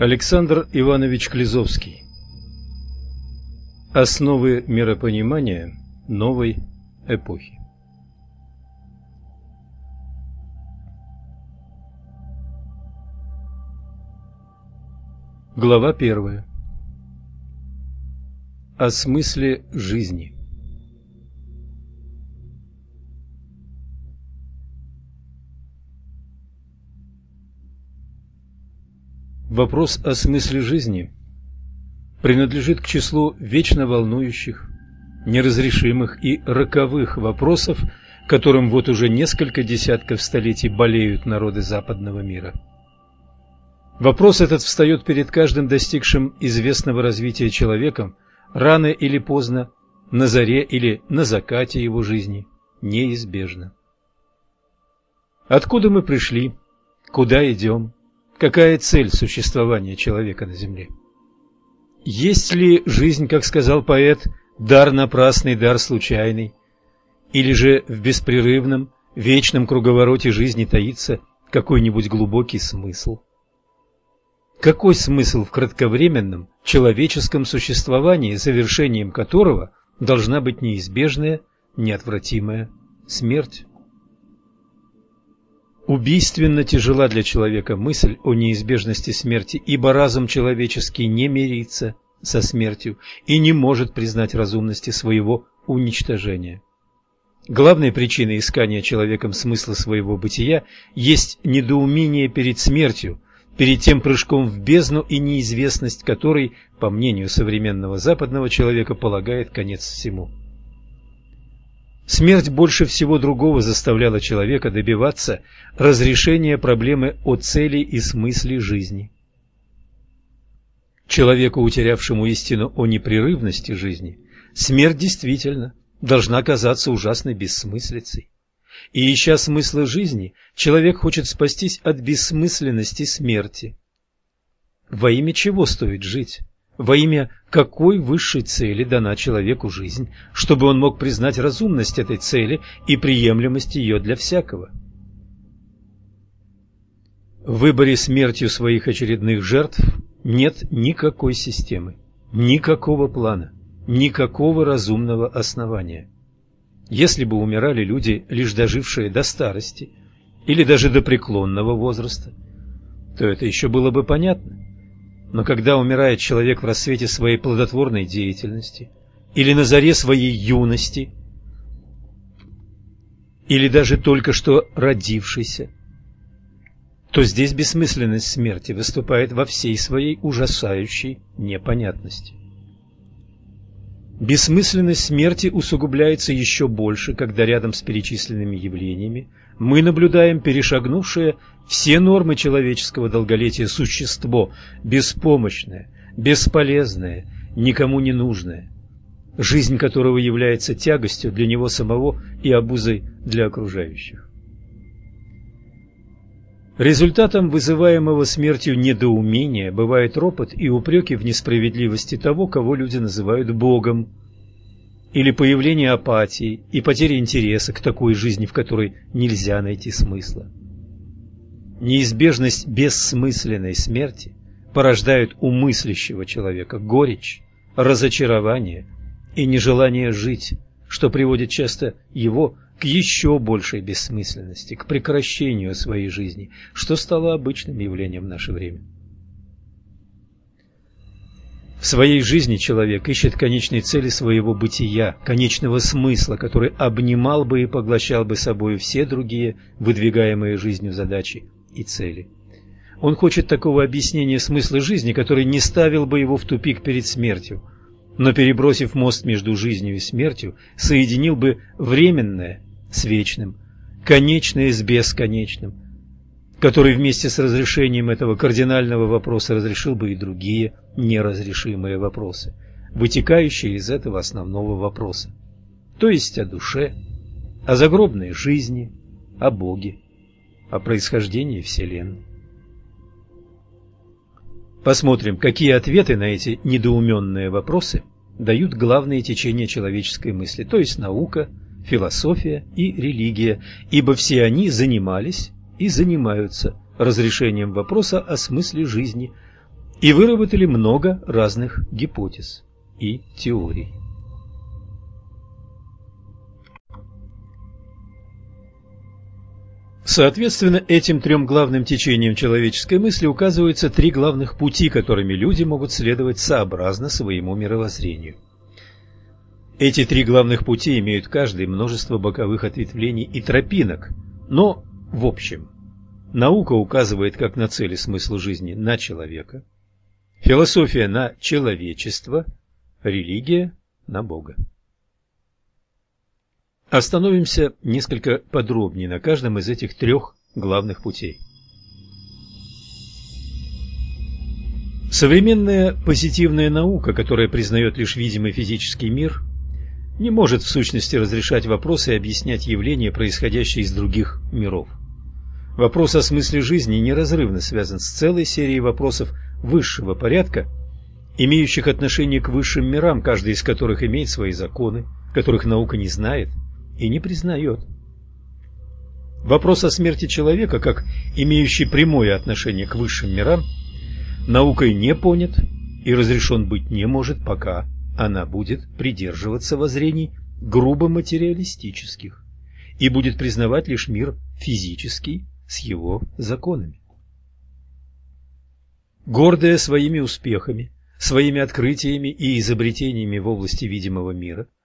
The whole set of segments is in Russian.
Александр Иванович Клизовский. Основы миропонимания новой эпохи. Глава первая. О смысле жизни Вопрос о смысле жизни принадлежит к числу вечно волнующих, неразрешимых и роковых вопросов, которым вот уже несколько десятков столетий болеют народы западного мира. Вопрос этот встает перед каждым достигшим известного развития человеком рано или поздно, на заре или на закате его жизни, неизбежно. Откуда мы пришли? Куда идем? Какая цель существования человека на Земле? Есть ли жизнь, как сказал поэт, дар напрасный, дар случайный? Или же в беспрерывном, вечном круговороте жизни таится какой-нибудь глубокий смысл? Какой смысл в кратковременном человеческом существовании, завершением которого должна быть неизбежная, неотвратимая смерть? Убийственно тяжела для человека мысль о неизбежности смерти, ибо разум человеческий не мирится со смертью и не может признать разумности своего уничтожения. Главной причиной искания человеком смысла своего бытия есть недоумение перед смертью, перед тем прыжком в бездну и неизвестность которой, по мнению современного западного человека, полагает конец всему. Смерть больше всего другого заставляла человека добиваться разрешения проблемы о цели и смысле жизни. Человеку, утерявшему истину о непрерывности жизни, смерть действительно должна казаться ужасной бессмыслицей. И ища смысла жизни, человек хочет спастись от бессмысленности смерти. Во имя чего стоит жить? Во имя какой высшей цели дана человеку жизнь, чтобы он мог признать разумность этой цели и приемлемость ее для всякого. В выборе смертью своих очередных жертв нет никакой системы, никакого плана, никакого разумного основания. Если бы умирали люди, лишь дожившие до старости или даже до преклонного возраста, то это еще было бы понятно. Но когда умирает человек в рассвете своей плодотворной деятельности, или на заре своей юности, или даже только что родившийся, то здесь бессмысленность смерти выступает во всей своей ужасающей непонятности. Бессмысленность смерти усугубляется еще больше, когда рядом с перечисленными явлениями мы наблюдаем перешагнувшее все нормы человеческого долголетия существо, беспомощное, бесполезное, никому не нужное, жизнь которого является тягостью для него самого и обузой для окружающих. Результатом вызываемого смертью недоумения бывает ропот и упреки в несправедливости того, кого люди называют Богом, или появление апатии и потери интереса к такой жизни, в которой нельзя найти смысла. Неизбежность бессмысленной смерти порождает у мыслящего человека горечь, разочарование и нежелание жить, что приводит часто его к еще большей бессмысленности, к прекращению своей жизни, что стало обычным явлением в наше время. В своей жизни человек ищет конечной цели своего бытия, конечного смысла, который обнимал бы и поглощал бы собой все другие выдвигаемые жизнью задачи и цели. Он хочет такого объяснения смысла жизни, который не ставил бы его в тупик перед смертью, но, перебросив мост между жизнью и смертью, соединил бы временное с вечным, конечное с бесконечным, который вместе с разрешением этого кардинального вопроса разрешил бы и другие неразрешимые вопросы, вытекающие из этого основного вопроса, то есть о душе, о загробной жизни, о Боге, о происхождении Вселенной. Посмотрим, какие ответы на эти недоуменные вопросы дают главные течения человеческой мысли, то есть наука, философия и религия, ибо все они занимались и занимаются разрешением вопроса о смысле жизни и выработали много разных гипотез и теорий. Соответственно, этим трем главным течениям человеческой мысли указываются три главных пути, которыми люди могут следовать сообразно своему мировоззрению. Эти три главных пути имеют каждый множество боковых ответвлений и тропинок, но в общем наука указывает как на цели смысла жизни на человека, философия на человечество, религия на Бога. Остановимся несколько подробнее на каждом из этих трех главных путей. Современная позитивная наука, которая признает лишь видимый физический мир, не может в сущности разрешать вопросы и объяснять явления, происходящие из других миров. Вопрос о смысле жизни неразрывно связан с целой серией вопросов высшего порядка, имеющих отношение к высшим мирам, каждый из которых имеет свои законы, которых наука не знает – и не признает. Вопрос о смерти человека, как имеющий прямое отношение к высшим мирам, наукой не понят и разрешен быть не может, пока она будет придерживаться воззрений грубо материалистических и будет признавать лишь мир физический с его законами. Гордая своими успехами, своими открытиями и изобретениями в области видимого мира –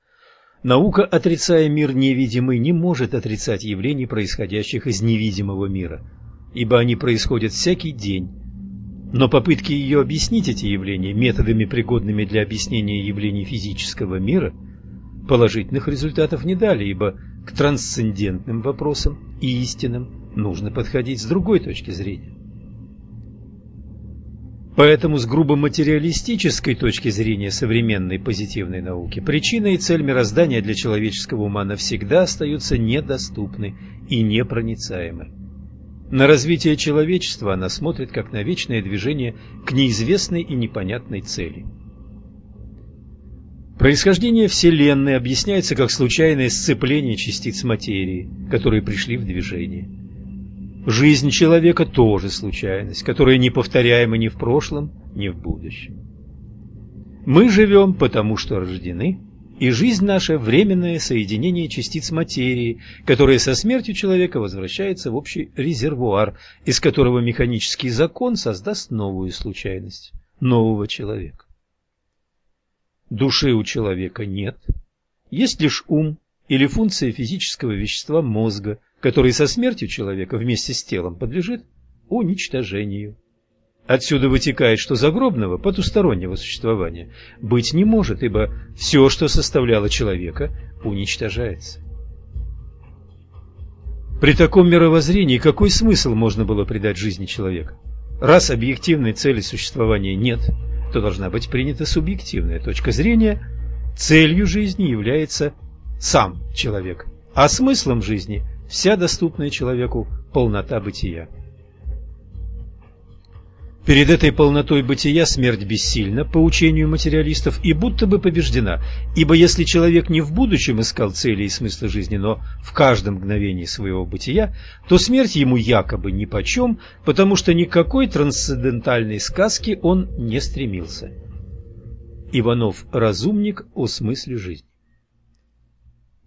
Наука, отрицая мир невидимый, не может отрицать явлений, происходящих из невидимого мира, ибо они происходят всякий день. Но попытки ее объяснить эти явления методами, пригодными для объяснения явлений физического мира, положительных результатов не дали, ибо к трансцендентным вопросам и истинам нужно подходить с другой точки зрения. Поэтому с грубо материалистической точки зрения современной позитивной науки причина и цель мироздания для человеческого ума навсегда остаются недоступны и непроницаемы. На развитие человечества она смотрит как на вечное движение к неизвестной и непонятной цели. Происхождение Вселенной объясняется как случайное сцепление частиц материи, которые пришли в движение. Жизнь человека тоже случайность, которая не повторяема ни в прошлом, ни в будущем. Мы живем, потому что рождены, и жизнь наша – временное соединение частиц материи, которое со смертью человека возвращается в общий резервуар, из которого механический закон создаст новую случайность, нового человека. Души у человека нет, есть лишь ум или функция физического вещества мозга, который со смертью человека вместе с телом подлежит уничтожению. Отсюда вытекает, что загробного, потустороннего существования быть не может, ибо все, что составляло человека, уничтожается. При таком мировоззрении какой смысл можно было придать жизни человека? Раз объективной цели существования нет, то должна быть принята субъективная точка зрения. Целью жизни является сам человек, а смыслом жизни – вся доступная человеку полнота бытия. Перед этой полнотой бытия смерть бессильна, по учению материалистов, и будто бы побеждена, ибо если человек не в будущем искал цели и смысла жизни, но в каждом мгновении своего бытия, то смерть ему якобы нипочем, потому что никакой трансцендентальной сказки он не стремился. Иванов «Разумник о смысле жизни».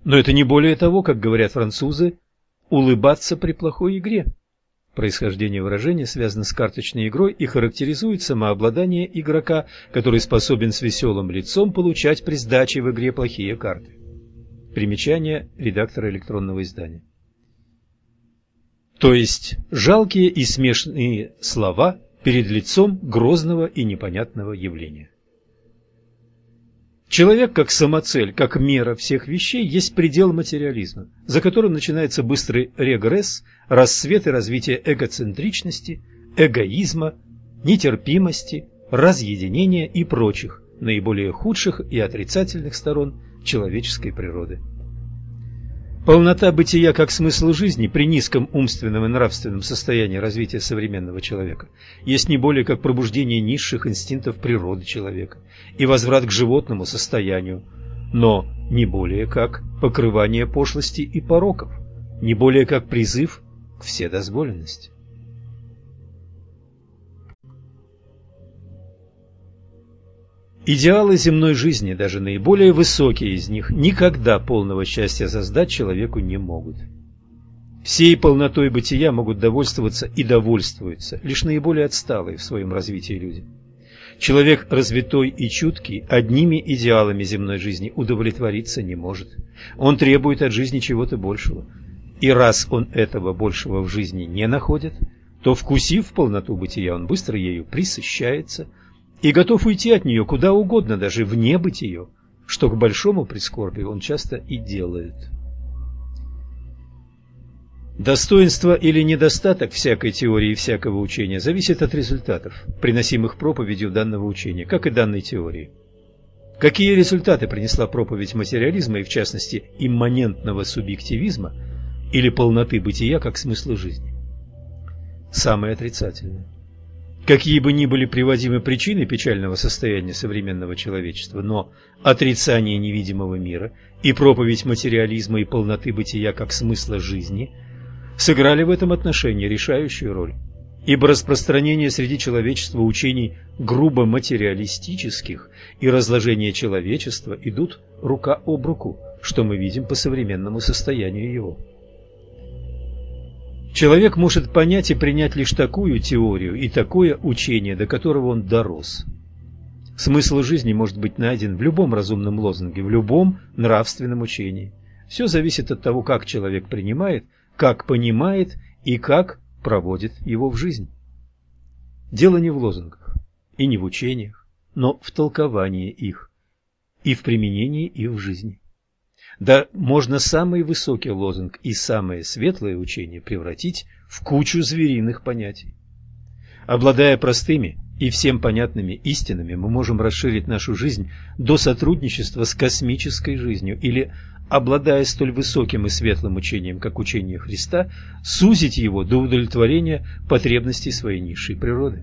Но это не более того, как говорят французы, улыбаться при плохой игре. Происхождение выражения связано с карточной игрой и характеризует самообладание игрока, который способен с веселым лицом получать при сдаче в игре плохие карты. Примечание редактора электронного издания. То есть жалкие и смешные слова перед лицом грозного и непонятного явления. Человек как самоцель, как мера всех вещей, есть предел материализма, за которым начинается быстрый регресс, рассвет и развитие эгоцентричности, эгоизма, нетерпимости, разъединения и прочих, наиболее худших и отрицательных сторон человеческой природы. Полнота бытия как смысл жизни при низком умственном и нравственном состоянии развития современного человека есть не более как пробуждение низших инстинктов природы человека и возврат к животному состоянию, но не более как покрывание пошлости и пороков, не более как призыв к вседозволенности. Идеалы земной жизни, даже наиболее высокие из них, никогда полного счастья создать человеку не могут. Всей полнотой бытия могут довольствоваться и довольствуются лишь наиболее отсталые в своем развитии люди. Человек развитой и чуткий одними идеалами земной жизни удовлетвориться не может. Он требует от жизни чего-то большего. И раз он этого большего в жизни не находит, то, вкусив полноту бытия, он быстро ею присыщается и готов уйти от нее куда угодно, даже вне бытия, что к большому прискорбию он часто и делает. Достоинство или недостаток всякой теории и всякого учения зависит от результатов, приносимых проповедью данного учения, как и данной теории. Какие результаты принесла проповедь материализма и, в частности, имманентного субъективизма или полноты бытия как смысла жизни? Самые отрицательные. Какие бы ни были приводимы причины печального состояния современного человечества, но отрицание невидимого мира и проповедь материализма и полноты бытия как смысла жизни – сыграли в этом отношении решающую роль, ибо распространение среди человечества учений грубо материалистических и разложение человечества идут рука об руку, что мы видим по современному состоянию его. Человек может понять и принять лишь такую теорию и такое учение, до которого он дорос. Смысл жизни может быть найден в любом разумном лозунге, в любом нравственном учении. Все зависит от того, как человек принимает как понимает и как проводит его в жизнь. Дело не в лозунгах и не в учениях, но в толковании их и в применении их в жизни. Да можно самый высокий лозунг и самое светлое учение превратить в кучу звериных понятий. Обладая простыми и всем понятными истинами, мы можем расширить нашу жизнь до сотрудничества с космической жизнью или обладая столь высоким и светлым учением, как учение Христа, сузить его до удовлетворения потребностей своей низшей природы.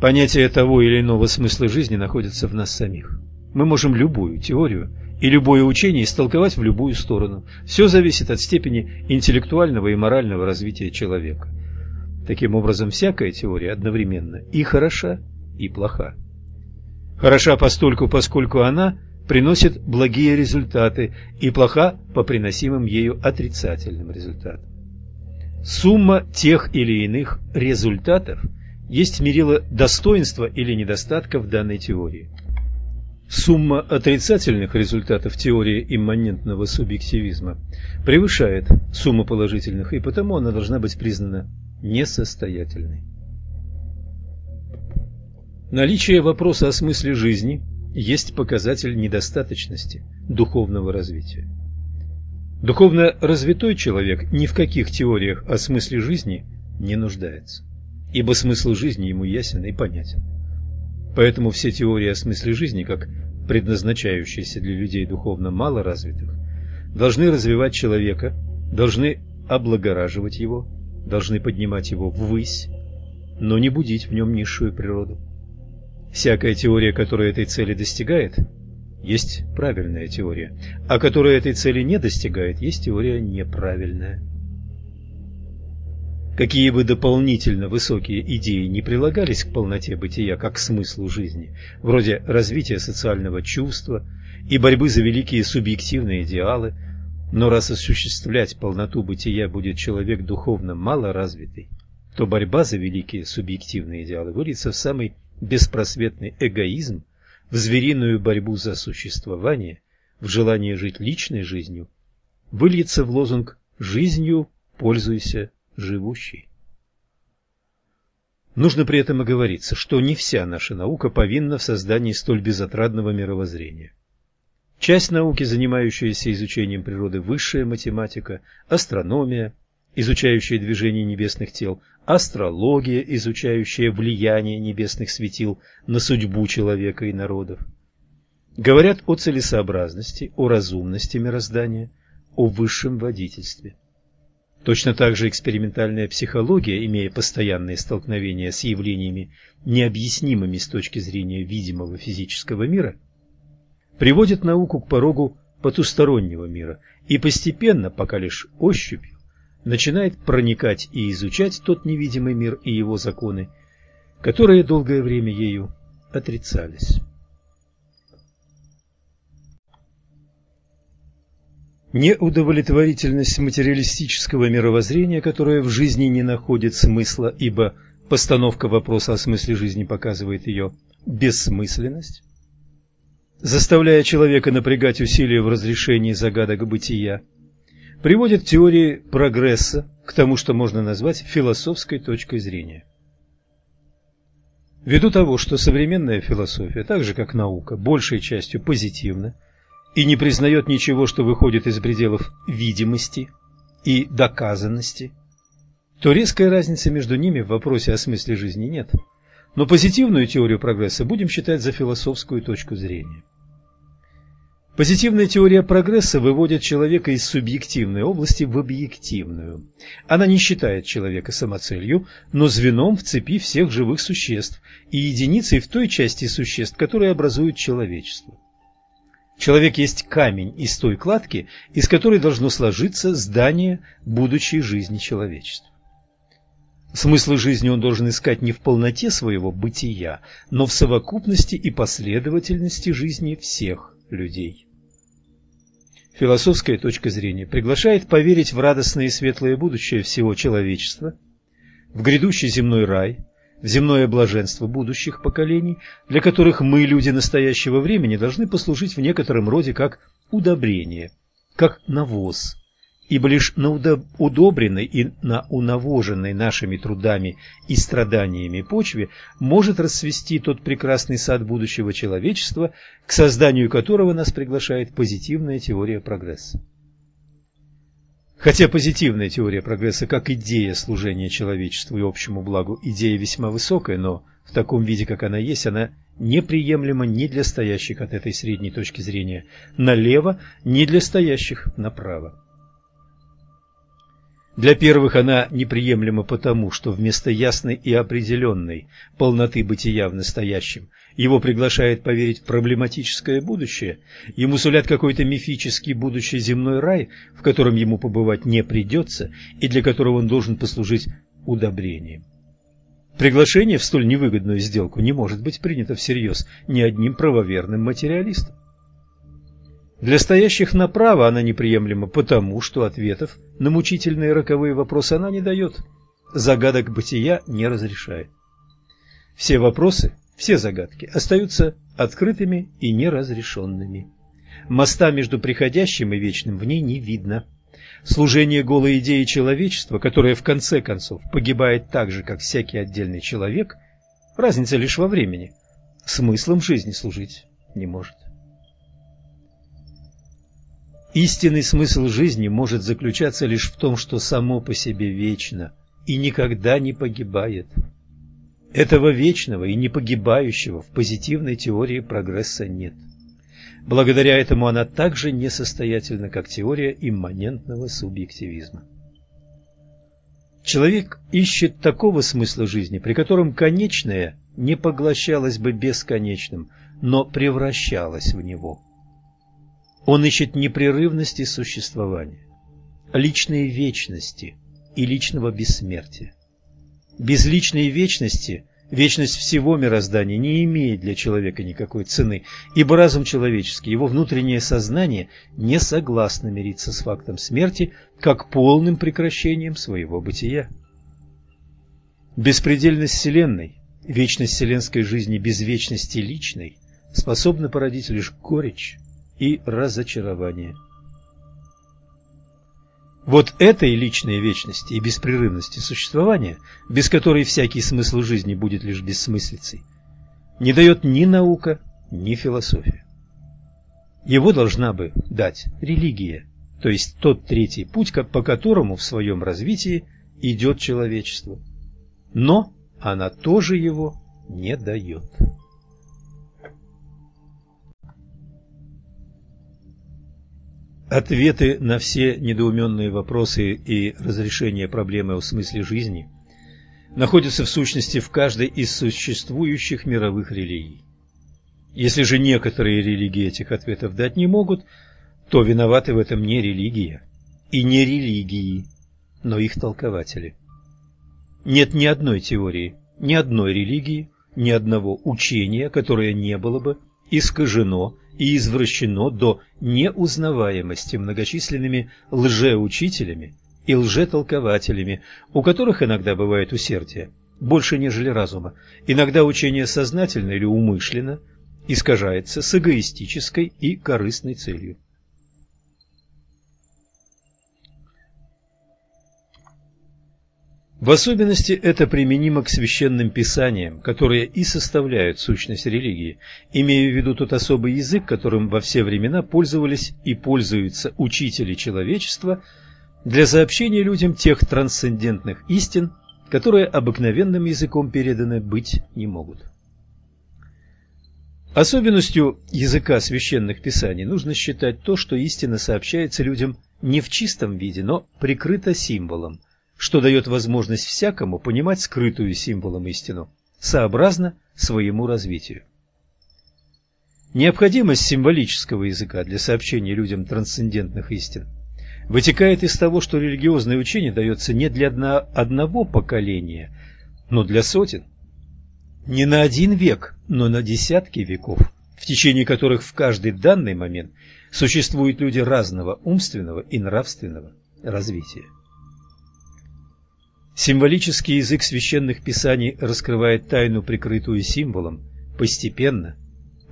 Понятие того или иного смысла жизни находится в нас самих. Мы можем любую теорию и любое учение истолковать в любую сторону. Все зависит от степени интеллектуального и морального развития человека. Таким образом, всякая теория одновременно и хороша, и плоха. Хороша постольку, поскольку она – приносит благие результаты и плоха по приносимым ею отрицательным результатам. Сумма тех или иных результатов есть мерило достоинства или недостатков данной теории. Сумма отрицательных результатов теории имманентного субъективизма превышает сумму положительных, и потому она должна быть признана несостоятельной. Наличие вопроса о смысле жизни есть показатель недостаточности духовного развития. Духовно развитой человек ни в каких теориях о смысле жизни не нуждается, ибо смысл жизни ему ясен и понятен. Поэтому все теории о смысле жизни, как предназначающиеся для людей духовно малоразвитых, должны развивать человека, должны облагораживать его, должны поднимать его ввысь, но не будить в нем низшую природу. Всякая теория, которая этой цели достигает, есть правильная теория, а которая этой цели не достигает, есть теория неправильная. Какие бы дополнительно высокие идеи не прилагались к полноте бытия как к смыслу жизни, вроде развития социального чувства и борьбы за великие субъективные идеалы, но раз осуществлять полноту бытия будет человек духовно малоразвитый, то борьба за великие субъективные идеалы выльется в самый беспросветный эгоизм, в звериную борьбу за существование, в желание жить личной жизнью, выльется в лозунг «жизнью пользуйся живущей». Нужно при этом оговориться, что не вся наша наука повинна в создании столь безотрадного мировоззрения. Часть науки, занимающаяся изучением природы, высшая математика, астрономия, изучающая движение небесных тел, астрология, изучающая влияние небесных светил на судьбу человека и народов. Говорят о целесообразности, о разумности мироздания, о высшем водительстве. Точно так же экспериментальная психология, имея постоянные столкновения с явлениями, необъяснимыми с точки зрения видимого физического мира, приводит науку к порогу потустороннего мира и постепенно, пока лишь ощупью, начинает проникать и изучать тот невидимый мир и его законы, которые долгое время ею отрицались. Неудовлетворительность материалистического мировоззрения, которое в жизни не находит смысла, ибо постановка вопроса о смысле жизни показывает ее бессмысленность, заставляя человека напрягать усилия в разрешении загадок бытия, приводит к теории прогресса, к тому, что можно назвать философской точкой зрения. Ввиду того, что современная философия, так же как наука, большей частью позитивна, и не признает ничего, что выходит из пределов видимости и доказанности, то резкой разницы между ними в вопросе о смысле жизни нет. Но позитивную теорию прогресса будем считать за философскую точку зрения. Позитивная теория прогресса выводит человека из субъективной области в объективную. Она не считает человека самоцелью, но звеном в цепи всех живых существ и единицей в той части существ, которые образуют человечество. Человек есть камень из той кладки, из которой должно сложиться здание будущей жизни человечества. Смысл жизни он должен искать не в полноте своего бытия, но в совокупности и последовательности жизни всех людей. Философская точка зрения приглашает поверить в радостное и светлое будущее всего человечества, в грядущий земной рай, в земное блаженство будущих поколений, для которых мы, люди настоящего времени, должны послужить в некотором роде как удобрение, как навоз, ибо лишь на удобренной и на унавоженной нашими трудами и страданиями почве может расцвести тот прекрасный сад будущего человечества, к созданию которого нас приглашает позитивная теория прогресса. Хотя позитивная теория прогресса как идея служения человечеству и общему благу идея весьма высокая, но в таком виде, как она есть, она неприемлема ни для стоящих от этой средней точки зрения налево, ни для стоящих направо. Для первых она неприемлема потому, что вместо ясной и определенной полноты бытия в настоящем его приглашает поверить в проблематическое будущее, ему сулят какой-то мифический будущий земной рай, в котором ему побывать не придется и для которого он должен послужить удобрением. Приглашение в столь невыгодную сделку не может быть принято всерьез ни одним правоверным материалистом. Для стоящих направо она неприемлема потому, что ответов на мучительные роковые вопросы она не дает, загадок бытия не разрешает. Все вопросы, все загадки остаются открытыми и неразрешенными. Моста между приходящим и вечным в ней не видно. Служение голой идеи человечества, которое в конце концов погибает так же, как всякий отдельный человек, разница лишь во времени, смыслом жизни служить не может. Истинный смысл жизни может заключаться лишь в том, что само по себе вечно и никогда не погибает. Этого вечного и не погибающего в позитивной теории прогресса нет. Благодаря этому она также несостоятельна, как теория имманентного субъективизма. Человек ищет такого смысла жизни, при котором конечное не поглощалось бы бесконечным, но превращалось в него. Он ищет непрерывности существования, личной вечности и личного бессмертия. Без вечности вечность всего мироздания не имеет для человека никакой цены, ибо разум человеческий, его внутреннее сознание не согласно мириться с фактом смерти как полным прекращением своего бытия. Беспредельность Вселенной, вечность вселенской жизни без вечности личной способна породить лишь горечь, и разочарование. Вот этой личной вечности и беспрерывности существования, без которой всякий смысл жизни будет лишь бессмыслицей, не дает ни наука, ни философия. Его должна бы дать религия, то есть тот третий путь, по которому в своем развитии идет человечество. Но она тоже его не дает. Ответы на все недоуменные вопросы и разрешение проблемы о смысле жизни находятся в сущности в каждой из существующих мировых религий. Если же некоторые религии этих ответов дать не могут, то виноваты в этом не религия и не религии, но их толкователи. Нет ни одной теории, ни одной религии, ни одного учения, которое не было бы искажено и извращено до неузнаваемости многочисленными лжеучителями и лжетолкователями, у которых иногда бывает усердие, больше нежели разума, иногда учение сознательно или умышленно искажается с эгоистической и корыстной целью. В особенности это применимо к священным писаниям, которые и составляют сущность религии, имея в виду тот особый язык, которым во все времена пользовались и пользуются учители человечества для сообщения людям тех трансцендентных истин, которые обыкновенным языком переданы быть не могут. Особенностью языка священных писаний нужно считать то, что истина сообщается людям не в чистом виде, но прикрыта символом – что дает возможность всякому понимать скрытую символом истину, сообразно своему развитию. Необходимость символического языка для сообщения людям трансцендентных истин вытекает из того, что религиозное учение дается не для одного поколения, но для сотен. Не на один век, но на десятки веков, в течение которых в каждый данный момент существуют люди разного умственного и нравственного развития. Символический язык священных писаний раскрывает тайну, прикрытую символом, постепенно,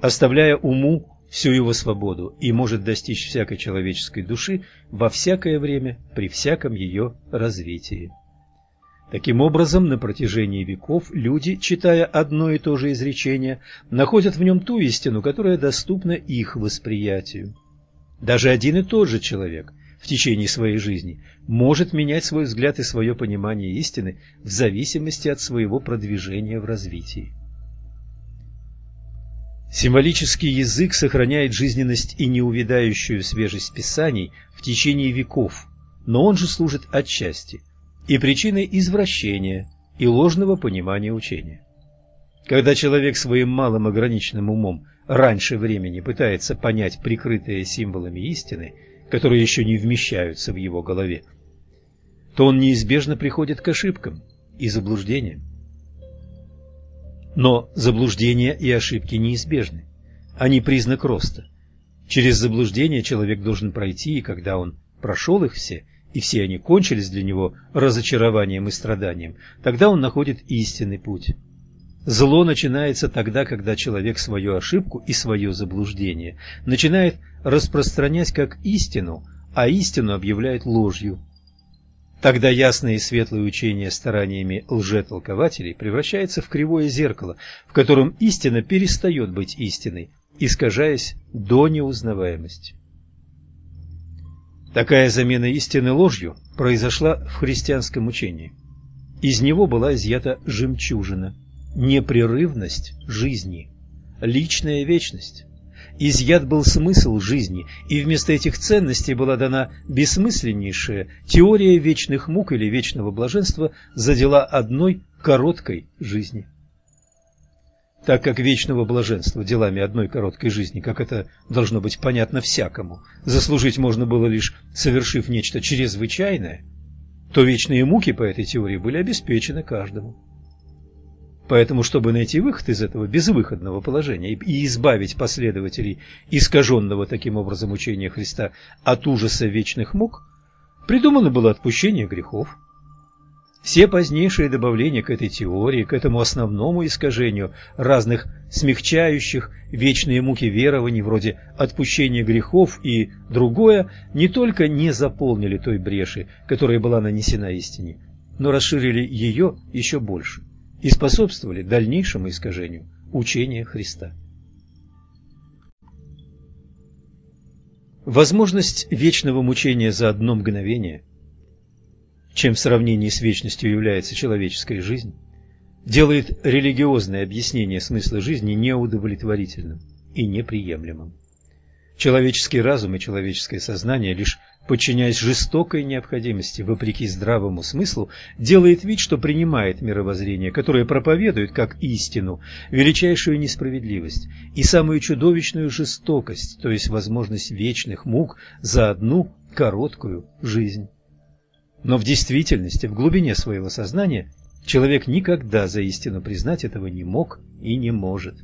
оставляя уму всю его свободу и может достичь всякой человеческой души во всякое время, при всяком ее развитии. Таким образом, на протяжении веков люди, читая одно и то же изречение, находят в нем ту истину, которая доступна их восприятию. Даже один и тот же человек в течение своей жизни может менять свой взгляд и свое понимание истины в зависимости от своего продвижения в развитии. Символический язык сохраняет жизненность и неувядающую свежесть писаний в течение веков, но он же служит отчасти и причиной извращения и ложного понимания учения. Когда человек своим малым ограниченным умом раньше времени пытается понять прикрытые символами истины – которые еще не вмещаются в его голове, то он неизбежно приходит к ошибкам и заблуждениям. Но заблуждения и ошибки неизбежны. Они признак роста. Через заблуждения человек должен пройти, и когда он прошел их все, и все они кончились для него разочарованием и страданием, тогда он находит истинный путь. Зло начинается тогда, когда человек свою ошибку и свое заблуждение начинает распространять как истину, а истину объявляет ложью. Тогда ясное и светлое учение стараниями лжетолкователей превращается в кривое зеркало, в котором истина перестает быть истиной, искажаясь до неузнаваемости. Такая замена истины ложью произошла в христианском учении. Из него была изъята жемчужина – непрерывность жизни, личная вечность. Изъят был смысл жизни, и вместо этих ценностей была дана бессмысленнейшая теория вечных мук или вечного блаженства за дела одной короткой жизни. Так как вечного блаженства делами одной короткой жизни, как это должно быть понятно всякому, заслужить можно было лишь совершив нечто чрезвычайное, то вечные муки по этой теории были обеспечены каждому. Поэтому, чтобы найти выход из этого безвыходного положения и избавить последователей искаженного таким образом учения Христа от ужаса вечных мук, придумано было отпущение грехов. Все позднейшие добавления к этой теории, к этому основному искажению разных смягчающих вечные муки верований, вроде отпущения грехов и другое, не только не заполнили той бреши, которая была нанесена истине, но расширили ее еще больше и способствовали дальнейшему искажению учения Христа. Возможность вечного мучения за одно мгновение, чем в сравнении с вечностью является человеческая жизнь, делает религиозное объяснение смысла жизни неудовлетворительным и неприемлемым. Человеческий разум и человеческое сознание лишь подчиняясь жестокой необходимости, вопреки здравому смыслу, делает вид, что принимает мировоззрение, которое проповедует как истину, величайшую несправедливость и самую чудовищную жестокость, то есть возможность вечных мук за одну короткую жизнь. Но в действительности, в глубине своего сознания, Человек никогда за истину признать этого не мог и не может.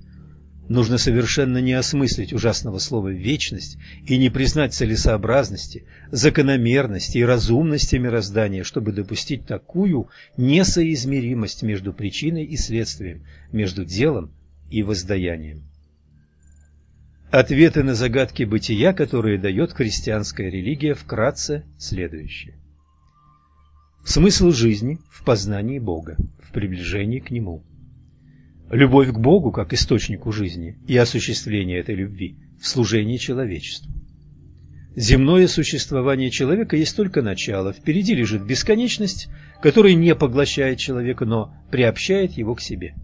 Нужно совершенно не осмыслить ужасного слова «вечность» и не признать целесообразности, закономерности и разумности мироздания, чтобы допустить такую несоизмеримость между причиной и следствием, между делом и воздаянием. Ответы на загадки бытия, которые дает христианская религия, вкратце следующие. Смысл жизни в познании Бога, в приближении к Нему – Любовь к Богу как источнику жизни и осуществление этой любви в служении человечеству. Земное существование человека есть только начало, впереди лежит бесконечность, которая не поглощает человека, но приобщает его к себе.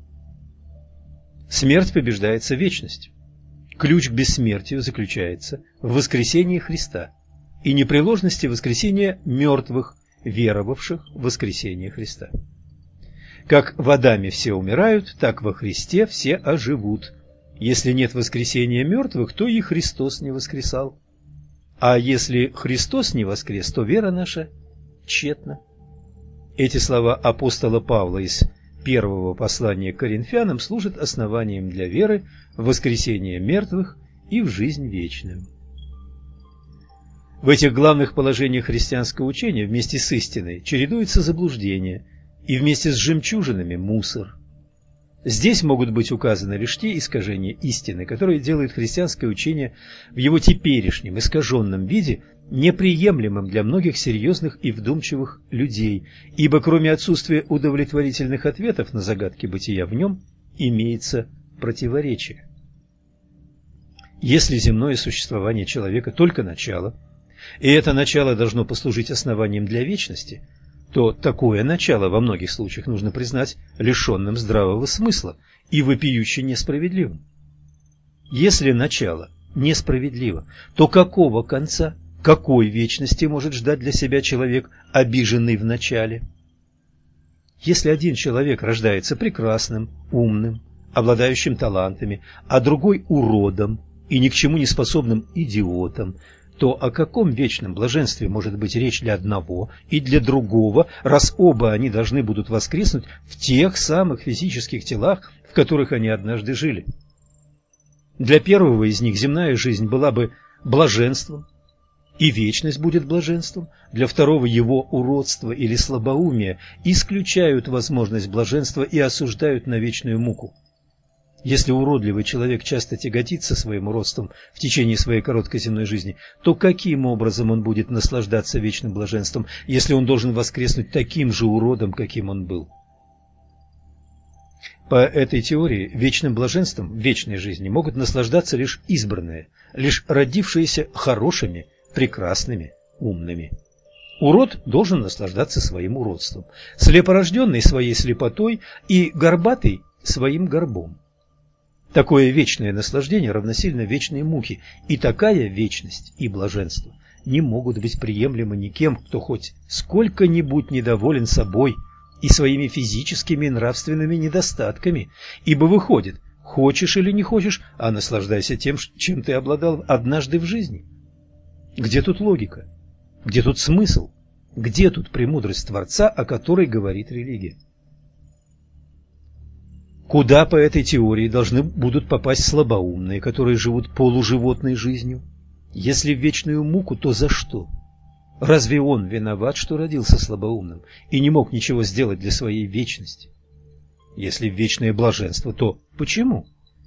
Смерть побеждается вечностью. Ключ к бессмертию заключается в воскресении Христа и непреложности воскресения мертвых, веровавших в воскресение Христа. Как в Адаме все умирают, так во Христе все оживут. Если нет воскресения мертвых, то и Христос не воскресал. А если Христос не воскрес, то вера наша тщетна. Эти слова апостола Павла из первого послания к Коринфянам служат основанием для веры в воскресение мертвых и в жизнь вечную. В этих главных положениях христианского учения вместе с истиной чередуется заблуждение, и вместе с жемчужинами мусор. Здесь могут быть указаны лишь те искажения истины, которые делают христианское учение в его теперешнем искаженном виде неприемлемым для многих серьезных и вдумчивых людей, ибо кроме отсутствия удовлетворительных ответов на загадки бытия в нем имеется противоречие. Если земное существование человека только начало, и это начало должно послужить основанием для вечности – то такое начало во многих случаях нужно признать лишенным здравого смысла и вопиюще несправедливым. Если начало несправедливо, то какого конца, какой вечности может ждать для себя человек, обиженный в начале? Если один человек рождается прекрасным, умным, обладающим талантами, а другой уродом и ни к чему не способным идиотом, то о каком вечном блаженстве может быть речь для одного и для другого, раз оба они должны будут воскреснуть в тех самых физических телах, в которых они однажды жили? Для первого из них земная жизнь была бы блаженством, и вечность будет блаженством, для второго его уродство или слабоумие исключают возможность блаженства и осуждают на вечную муку. Если уродливый человек часто тяготится своим уродством в течение своей короткой земной жизни, то каким образом он будет наслаждаться вечным блаженством, если он должен воскреснуть таким же уродом, каким он был? По этой теории вечным блаженством в вечной жизни могут наслаждаться лишь избранные, лишь родившиеся хорошими, прекрасными, умными. Урод должен наслаждаться своим уродством, слепорожденный своей слепотой и горбатый своим горбом. Такое вечное наслаждение равносильно вечной муке, и такая вечность и блаженство не могут быть приемлемы никем, кто хоть сколько-нибудь недоволен собой и своими физическими и нравственными недостатками, ибо выходит, хочешь или не хочешь, а наслаждайся тем, чем ты обладал однажды в жизни. Где тут логика? Где тут смысл? Где тут премудрость Творца, о которой говорит религия? Куда по этой теории должны будут попасть слабоумные, которые живут полуживотной жизнью? Если в вечную муку, то за что? Разве он виноват, что родился слабоумным и не мог ничего сделать для своей вечности? Если в вечное блаженство, то почему?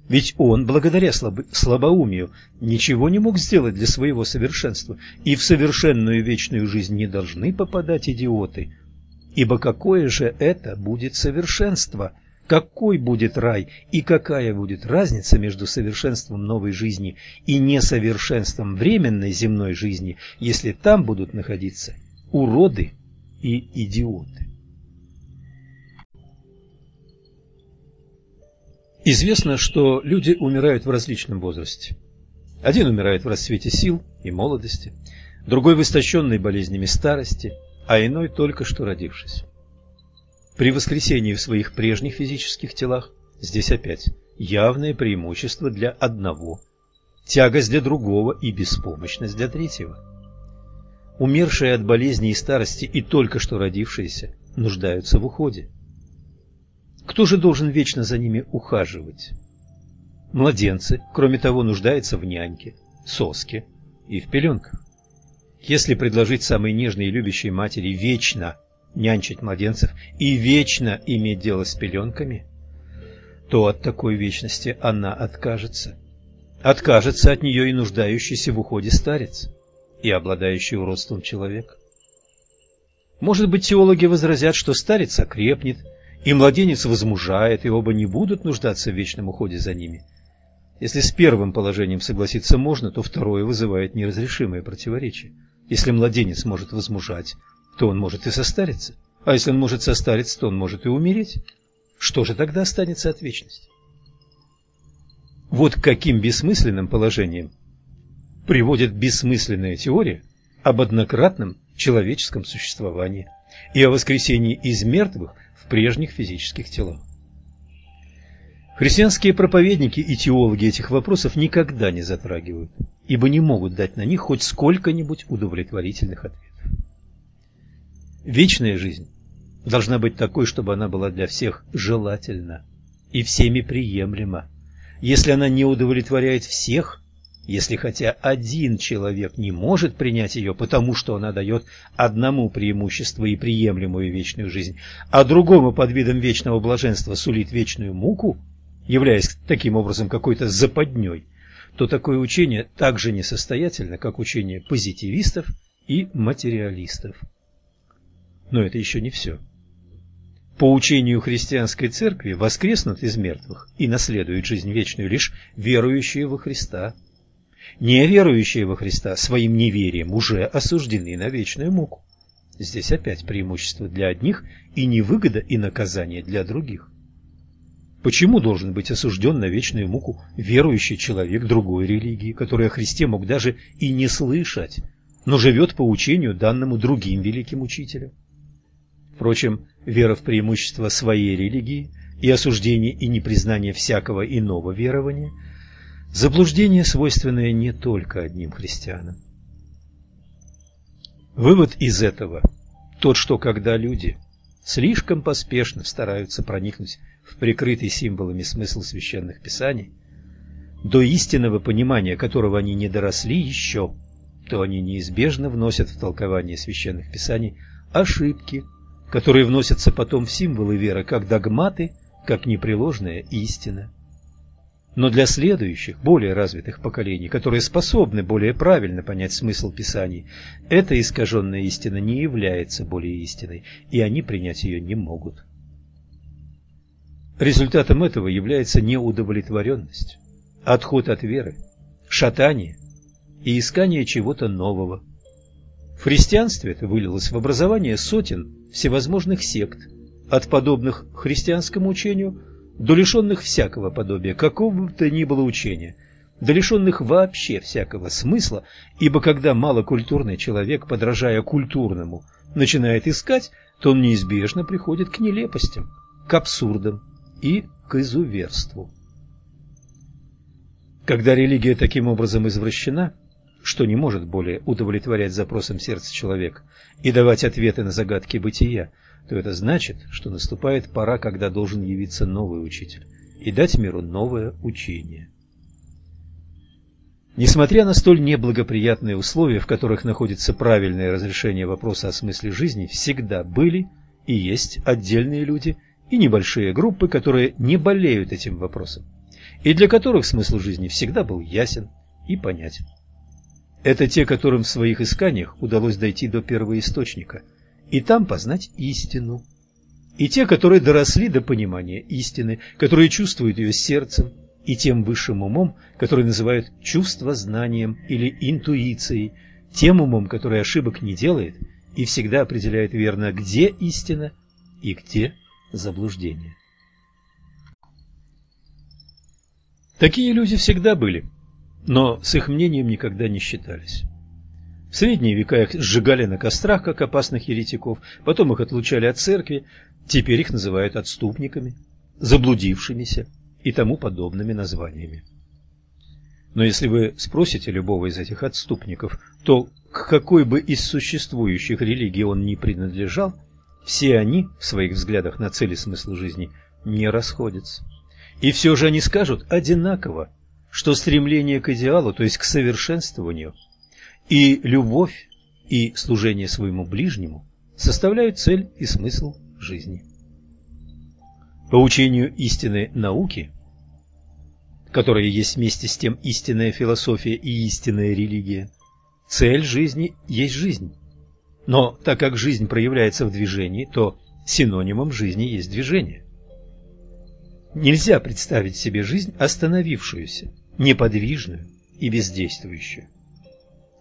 Ведь он, благодаря слабо слабоумию, ничего не мог сделать для своего совершенства, и в совершенную вечную жизнь не должны попадать идиоты. Ибо какое же это будет совершенство – какой будет рай и какая будет разница между совершенством новой жизни и несовершенством временной земной жизни, если там будут находиться уроды и идиоты. Известно, что люди умирают в различном возрасте. Один умирает в расцвете сил и молодости, другой в истощенной болезнями старости, а иной только что родившись. При воскресении в своих прежних физических телах здесь опять явное преимущество для одного, тягость для другого и беспомощность для третьего. Умершие от болезни и старости и только что родившиеся нуждаются в уходе. Кто же должен вечно за ними ухаживать? Младенцы, кроме того, нуждаются в няньке, соске и в пеленках. Если предложить самой нежной и любящей матери вечно нянчить младенцев и вечно иметь дело с пеленками, то от такой вечности она откажется. Откажется от нее и нуждающийся в уходе старец, и обладающий уродством человек. Может быть, теологи возразят, что старец окрепнет, и младенец возмужает, и оба не будут нуждаться в вечном уходе за ними. Если с первым положением согласиться можно, то второе вызывает неразрешимое противоречие. Если младенец может возмужать, то он может и состариться. А если он может состариться, то он может и умереть. Что же тогда останется от вечности? Вот к каким бессмысленным положениям приводит бессмысленная теория об однократном человеческом существовании и о воскресении из мертвых в прежних физических телах. Христианские проповедники и теологи этих вопросов никогда не затрагивают, ибо не могут дать на них хоть сколько-нибудь удовлетворительных ответов. Вечная жизнь должна быть такой, чтобы она была для всех желательна и всеми приемлема. Если она не удовлетворяет всех, если хотя один человек не может принять ее, потому что она дает одному преимущество и приемлемую вечную жизнь, а другому под видом вечного блаженства сулит вечную муку, являясь таким образом какой-то западней, то такое учение так же несостоятельно, как учение позитивистов и материалистов. Но это еще не все. По учению христианской церкви воскреснут из мертвых и наследуют жизнь вечную лишь верующие во Христа. Неверующие во Христа своим неверием уже осуждены на вечную муку. Здесь опять преимущество для одних и невыгода и наказание для других. Почему должен быть осужден на вечную муку верующий человек другой религии, который о Христе мог даже и не слышать, но живет по учению, данному другим великим учителям? Впрочем, вера в преимущество своей религии и осуждение и непризнание всякого иного верования – заблуждение, свойственное не только одним христианам. Вывод из этого – тот, что когда люди слишком поспешно стараются проникнуть в прикрытый символами смысл священных писаний, до истинного понимания которого они не доросли еще, то они неизбежно вносят в толкование священных писаний ошибки – которые вносятся потом в символы веры как догматы, как непреложная истина. Но для следующих, более развитых поколений, которые способны более правильно понять смысл Писаний, эта искаженная истина не является более истиной, и они принять ее не могут. Результатом этого является неудовлетворенность, отход от веры, шатание и искание чего-то нового. В христианстве это вылилось в образование сотен всевозможных сект, от подобных христианскому учению до лишенных всякого подобия, какого бы то ни было учения, до лишенных вообще всякого смысла, ибо когда малокультурный человек, подражая культурному, начинает искать, то он неизбежно приходит к нелепостям, к абсурдам и к изуверству. Когда религия таким образом извращена, что не может более удовлетворять запросам сердца человека и давать ответы на загадки бытия, то это значит, что наступает пора, когда должен явиться новый учитель и дать миру новое учение. Несмотря на столь неблагоприятные условия, в которых находится правильное разрешение вопроса о смысле жизни, всегда были и есть отдельные люди и небольшие группы, которые не болеют этим вопросом, и для которых смысл жизни всегда был ясен и понятен. Это те, которым в своих исканиях удалось дойти до первоисточника и там познать истину. И те, которые доросли до понимания истины, которые чувствуют ее сердцем и тем высшим умом, который называют чувствознанием или интуицией, тем умом, который ошибок не делает и всегда определяет верно, где истина и где заблуждение. Такие люди всегда были – но с их мнением никогда не считались. В средние века их сжигали на кострах, как опасных еретиков, потом их отлучали от церкви, теперь их называют отступниками, заблудившимися и тому подобными названиями. Но если вы спросите любого из этих отступников, то к какой бы из существующих религий он ни принадлежал, все они в своих взглядах на цели смысла жизни не расходятся. И все же они скажут одинаково, что стремление к идеалу, то есть к совершенствованию, и любовь, и служение своему ближнему составляют цель и смысл жизни. По учению истинной науки, которая есть вместе с тем истинная философия и истинная религия, цель жизни есть жизнь. Но так как жизнь проявляется в движении, то синонимом жизни есть движение. Нельзя представить себе жизнь остановившуюся, неподвижную и бездействующую.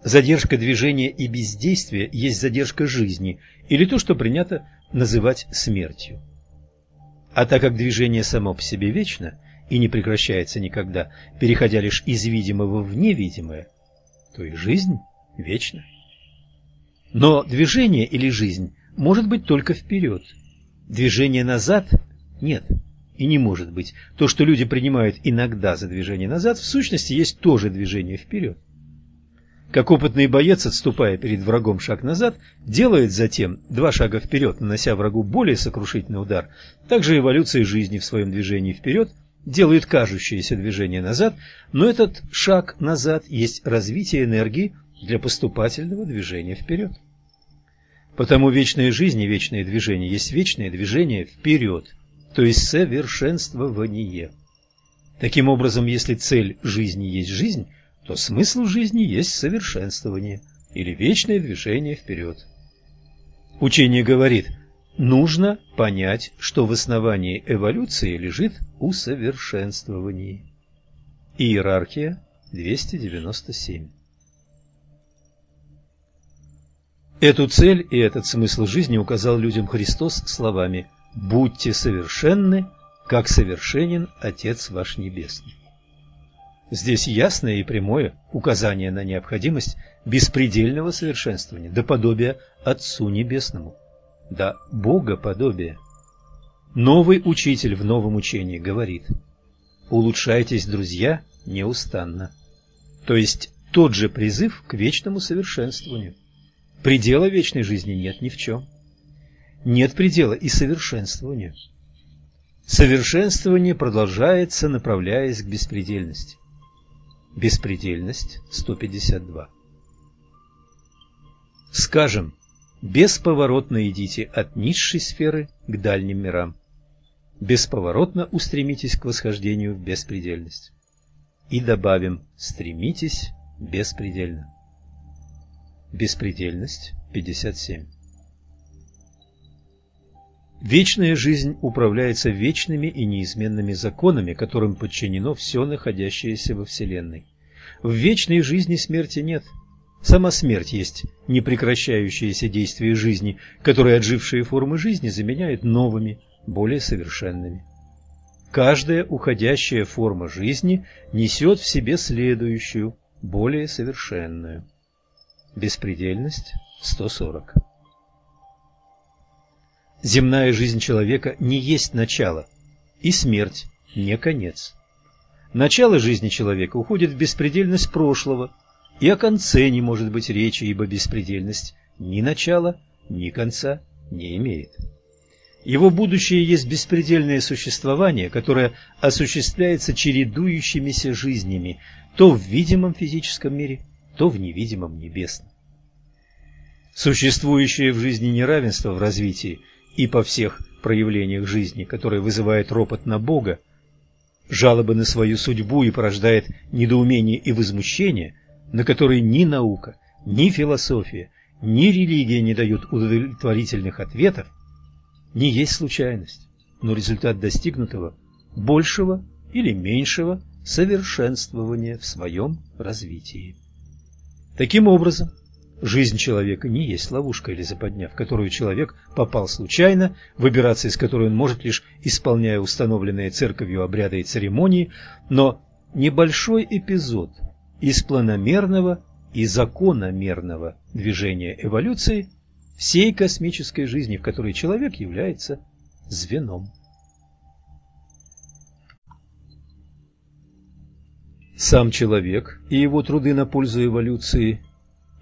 Задержка движения и бездействия есть задержка жизни, или то, что принято называть смертью. А так как движение само по себе вечно и не прекращается никогда, переходя лишь из видимого в невидимое, то и жизнь вечна. Но движение или жизнь может быть только вперед. Движение назад нет и не может быть. То, что люди принимают иногда за движение назад, в сущности есть тоже движение вперед. Как опытный боец, отступая перед врагом шаг назад, делает затем два шага вперед, нанося врагу более сокрушительный удар, так же эволюция жизни в своем движении вперед делает кажущееся движение назад, но этот шаг назад есть развитие энергии для поступательного движения вперед. Потому вечная жизнь и вечное движение есть вечное движение вперед, то есть совершенствование. Таким образом, если цель жизни есть жизнь, то смысл жизни есть совершенствование или вечное движение вперед. Учение говорит, нужно понять, что в основании эволюции лежит усовершенствование. Иерархия 297 Эту цель и этот смысл жизни указал людям Христос словами «Будьте совершенны, как совершенен Отец ваш Небесный». Здесь ясное и прямое указание на необходимость беспредельного совершенствования, до подобия Отцу Небесному, до Богоподобия. Новый учитель в новом учении говорит «Улучшайтесь, друзья, неустанно». То есть тот же призыв к вечному совершенствованию. Предела вечной жизни нет ни в чем. Нет предела и совершенствованию. Совершенствование продолжается, направляясь к беспредельности. Беспредельность 152. Скажем, бесповоротно идите от низшей сферы к дальним мирам. Бесповоротно устремитесь к восхождению в беспредельность. И добавим, стремитесь беспредельно. Беспредельность 57. Вечная жизнь управляется вечными и неизменными законами, которым подчинено все находящееся во Вселенной. В вечной жизни смерти нет. Сама смерть есть непрекращающееся действие жизни, которые отжившие формы жизни заменяют новыми, более совершенными. Каждая уходящая форма жизни несет в себе следующую, более совершенную. Беспредельность 140 Земная жизнь человека не есть начало, и смерть не конец. Начало жизни человека уходит в беспредельность прошлого, и о конце не может быть речи, ибо беспредельность ни начала, ни конца не имеет. Его будущее есть беспредельное существование, которое осуществляется чередующимися жизнями, то в видимом физическом мире, то в невидимом небесном. Существующее в жизни неравенство в развитии – и по всех проявлениях жизни, которые вызывают ропот на Бога, жалобы на свою судьбу и порождает недоумение и возмущение, на которые ни наука, ни философия, ни религия не дают удовлетворительных ответов, не есть случайность, но результат достигнутого большего или меньшего совершенствования в своем развитии. Таким образом, Жизнь человека не есть ловушка или западня, в которую человек попал случайно, выбираться из которой он может лишь исполняя установленные церковью обряды и церемонии, но небольшой эпизод из планомерного и закономерного движения эволюции всей космической жизни, в которой человек является звеном. Сам человек и его труды на пользу эволюции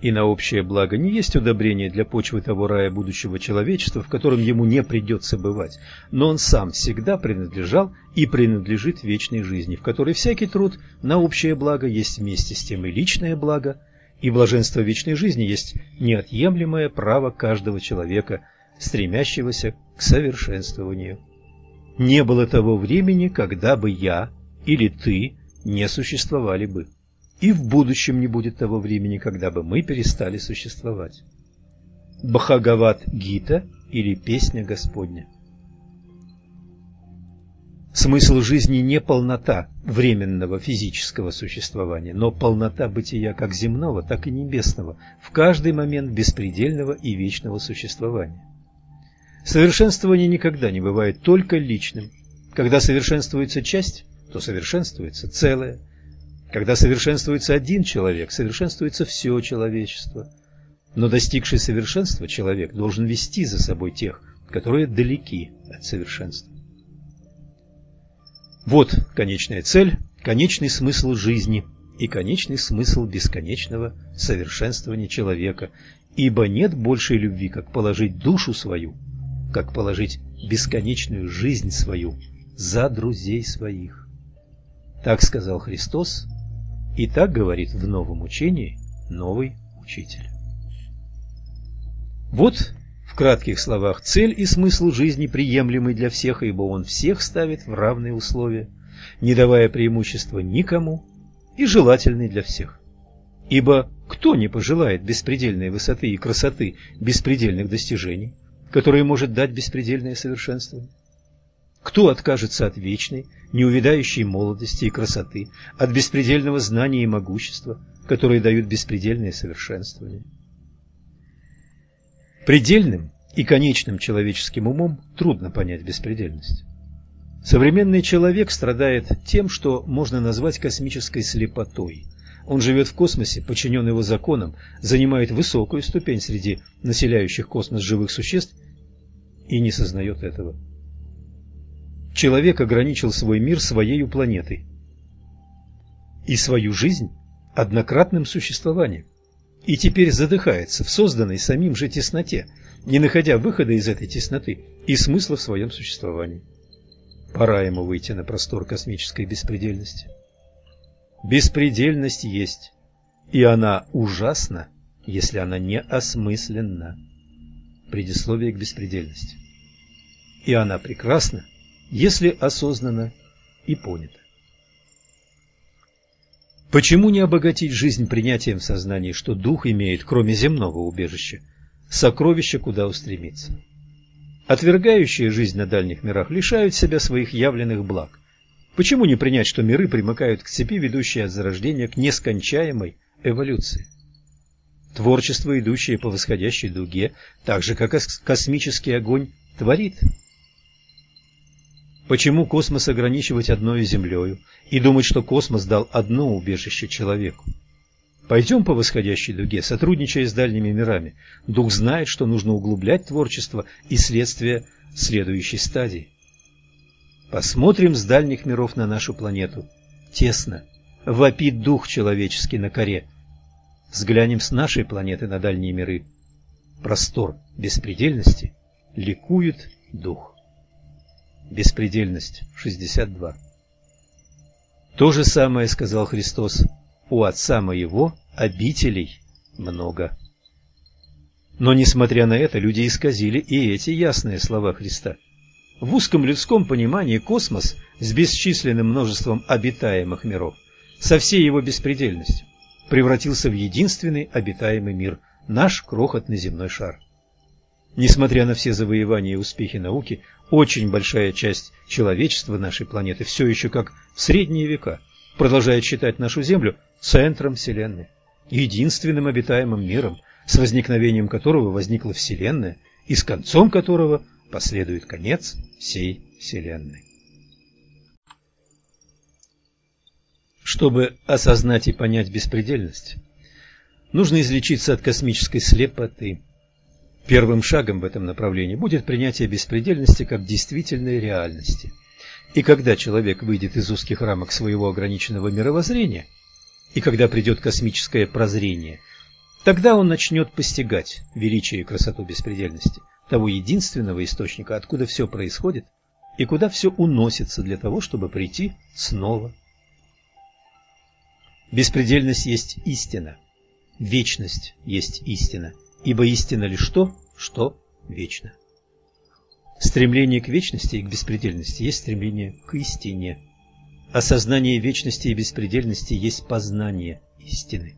и на общее благо не есть удобрение для почвы того рая будущего человечества, в котором ему не придется бывать, но он сам всегда принадлежал и принадлежит вечной жизни, в которой всякий труд на общее благо есть вместе с тем и личное благо, и блаженство вечной жизни есть неотъемлемое право каждого человека, стремящегося к совершенствованию. Не было того времени, когда бы я или ты не существовали бы и в будущем не будет того времени, когда бы мы перестали существовать. Бхагават Гита или Песня Господня. Смысл жизни не полнота временного физического существования, но полнота бытия как земного, так и небесного, в каждый момент беспредельного и вечного существования. Совершенствование никогда не бывает только личным. Когда совершенствуется часть, то совершенствуется целое – когда совершенствуется один человек, совершенствуется все человечество. Но достигший совершенства человек должен вести за собой тех, которые далеки от совершенства. Вот конечная цель, конечный смысл жизни и конечный смысл бесконечного совершенствования человека, ибо нет большей любви, как положить душу свою, как положить бесконечную жизнь свою за друзей своих. Так сказал Христос и так говорит в новом учении новый учитель. Вот в кратких словах цель и смысл жизни приемлемый для всех, ибо он всех ставит в равные условия, не давая преимущества никому и желательный для всех. Ибо кто не пожелает беспредельной высоты и красоты беспредельных достижений, которые может дать беспредельное совершенствование? Кто откажется от вечной, неувядающей молодости и красоты, от беспредельного знания и могущества, которые дают беспредельное совершенствование? Предельным и конечным человеческим умом трудно понять беспредельность. Современный человек страдает тем, что можно назвать космической слепотой. Он живет в космосе, подчинен его законам, занимает высокую ступень среди населяющих космос живых существ и не сознает этого человек ограничил свой мир своей планетой и свою жизнь однократным существованием, и теперь задыхается в созданной самим же тесноте, не находя выхода из этой тесноты и смысла в своем существовании. Пора ему выйти на простор космической беспредельности. Беспредельность есть, и она ужасна, если она не осмысленна. Предисловие к беспредельности. И она прекрасна, если осознанно и понято. Почему не обогатить жизнь принятием в сознании, что дух имеет, кроме земного убежища, сокровища, куда устремиться? Отвергающие жизнь на дальних мирах лишают себя своих явленных благ. Почему не принять, что миры примыкают к цепи, ведущей от зарождения к нескончаемой эволюции? Творчество, идущее по восходящей дуге, так же, как космический огонь, творит – Почему космос ограничивать одной землею и думать, что космос дал одно убежище человеку? Пойдем по восходящей дуге, сотрудничая с дальними мирами. Дух знает, что нужно углублять творчество и следствие следующей стадии. Посмотрим с дальних миров на нашу планету. Тесно. Вопит дух человеческий на коре. Взглянем с нашей планеты на дальние миры. Простор беспредельности. Ликует дух. Беспредельность. 62. То же самое сказал Христос. У Отца Моего обителей много. Но, несмотря на это, люди исказили и эти ясные слова Христа. В узком людском понимании космос с бесчисленным множеством обитаемых миров, со всей его беспредельностью, превратился в единственный обитаемый мир – наш крохотный земной шар. Несмотря на все завоевания и успехи науки, очень большая часть человечества нашей планеты все еще как в средние века продолжает считать нашу Землю центром Вселенной, единственным обитаемым миром, с возникновением которого возникла Вселенная и с концом которого последует конец всей Вселенной. Чтобы осознать и понять беспредельность, нужно излечиться от космической слепоты – Первым шагом в этом направлении будет принятие беспредельности как действительной реальности. И когда человек выйдет из узких рамок своего ограниченного мировоззрения, и когда придет космическое прозрение, Тогда он начнет постигать величие и красоту беспредельности, того единственного источника, откуда все происходит и куда все уносится для того, чтобы прийти снова. Беспредельность есть истина, вечность есть истина, ибо истина лишь то, что вечно. Стремление к вечности и к беспредельности есть стремление к истине. Осознание вечности и беспредельности есть познание истины.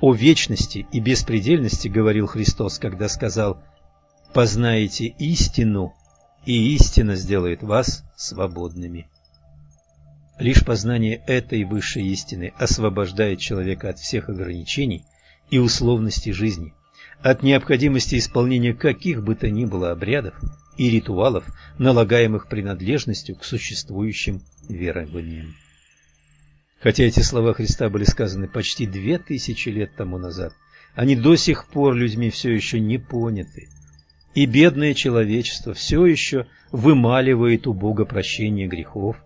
О вечности и беспредельности говорил Христос, когда сказал «Познаете истину, и истина сделает вас свободными». Лишь познание этой высшей истины освобождает человека от всех ограничений и условностей жизни, от необходимости исполнения каких бы то ни было обрядов и ритуалов, налагаемых принадлежностью к существующим верованиям. Хотя эти слова Христа были сказаны почти две тысячи лет тому назад, они до сих пор людьми все еще не поняты. И бедное человечество все еще вымаливает у Бога прощение грехов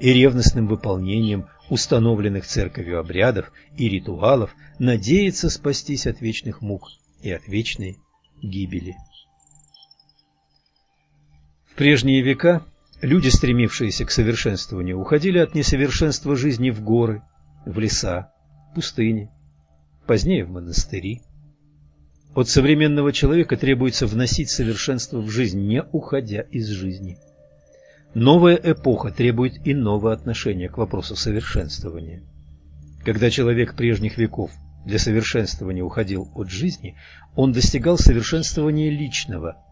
и ревностным выполнением установленных церковью обрядов и ритуалов надеется спастись от вечных мук и от вечной гибели. В прежние века Люди, стремившиеся к совершенствованию, уходили от несовершенства жизни в горы, в леса, пустыни, позднее в монастыри. От современного человека требуется вносить совершенство в жизнь, не уходя из жизни. Новая эпоха требует иного отношения к вопросу совершенствования. Когда человек прежних веков для совершенствования уходил от жизни, он достигал совершенствования личного –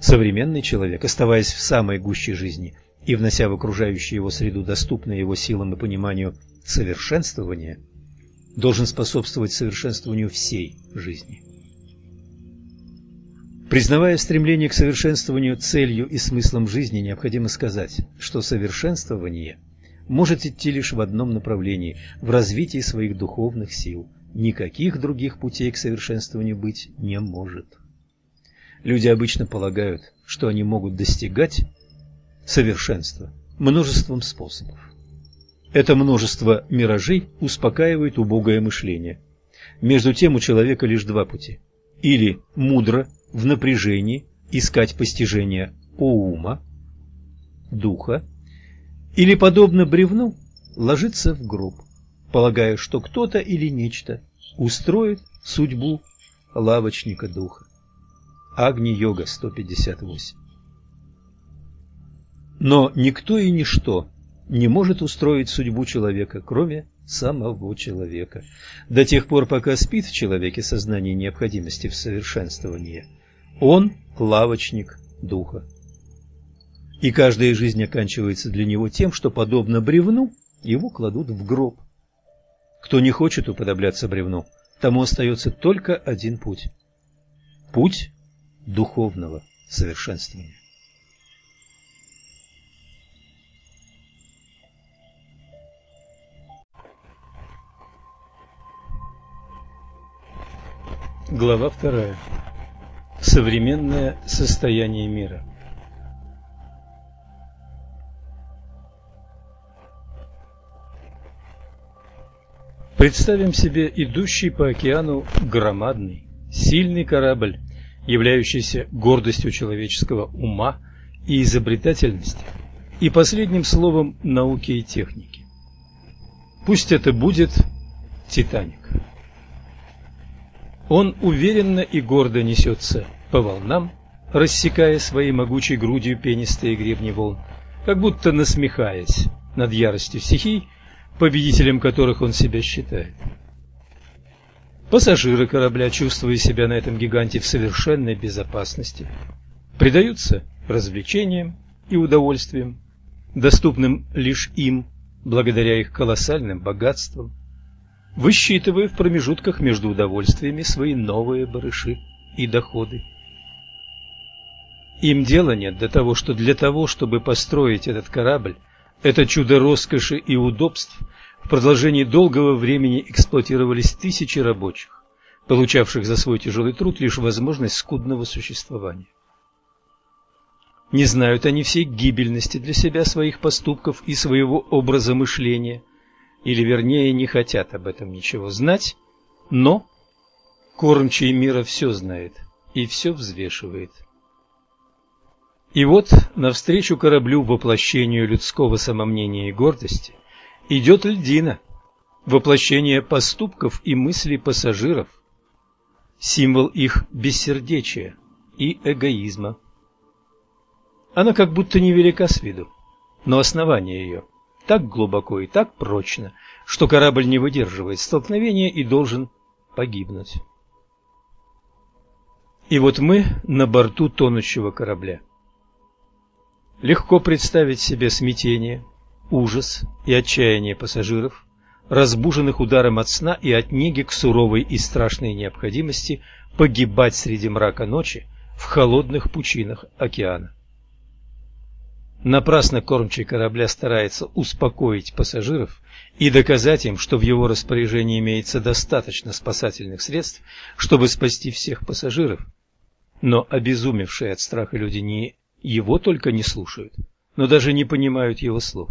Современный человек, оставаясь в самой гуще жизни и внося в окружающую его среду доступное его силам и пониманию совершенствование, должен способствовать совершенствованию всей жизни. Признавая стремление к совершенствованию целью и смыслом жизни, необходимо сказать, что совершенствование может идти лишь в одном направлении – в развитии своих духовных сил. Никаких других путей к совершенствованию быть не может. Люди обычно полагают, что они могут достигать совершенства множеством способов. Это множество миражей успокаивает убогое мышление. Между тем у человека лишь два пути. Или мудро, в напряжении, искать постижение у ума, духа, или, подобно бревну, ложиться в гроб, полагая, что кто-то или нечто устроит судьбу лавочника духа. Агни-йога 158. Но никто и ничто не может устроить судьбу человека, кроме самого человека, до тех пор, пока спит в человеке сознание необходимости в совершенствовании. Он – лавочник духа. И каждая жизнь оканчивается для него тем, что, подобно бревну, его кладут в гроб. Кто не хочет уподобляться бревну, тому остается только один путь. Путь духовного совершенствования. Глава вторая. Современное состояние мира. Представим себе идущий по океану громадный, сильный корабль являющийся гордостью человеческого ума и изобретательности, и последним словом науки и техники. Пусть это будет Титаник. Он уверенно и гордо несется по волнам, рассекая своей могучей грудью пенистые гребни волн, как будто насмехаясь над яростью стихий, победителем которых он себя считает. Пассажиры корабля, чувствуя себя на этом гиганте в совершенной безопасности, предаются развлечениям и удовольствиям, доступным лишь им, благодаря их колоссальным богатствам, высчитывая в промежутках между удовольствиями свои новые барыши и доходы. Им дела нет до того, что для того, чтобы построить этот корабль, это чудо роскоши и удобств – в продолжении долгого времени эксплуатировались тысячи рабочих, получавших за свой тяжелый труд лишь возможность скудного существования. Не знают они всей гибельности для себя своих поступков и своего образа мышления, или вернее не хотят об этом ничего знать, Но кормчий мира все знает и все взвешивает. И вот навстречу кораблю воплощению людского самомнения и гордости идет льдина, воплощение поступков и мыслей пассажиров, символ их бессердечия и эгоизма. Она как будто невелика с виду, но основание ее так глубоко и так прочно, что корабль не выдерживает столкновения и должен погибнуть. И вот мы на борту тонущего корабля. Легко представить себе смятение, ужас и отчаяние пассажиров, разбуженных ударом от сна и от неги к суровой и страшной необходимости погибать среди мрака ночи в холодных пучинах океана. Напрасно кормчий корабля старается успокоить пассажиров и доказать им, что в его распоряжении имеется достаточно спасательных средств, чтобы спасти всех пассажиров. Но обезумевшие от страха люди не его только не слушают, но даже не понимают его слов.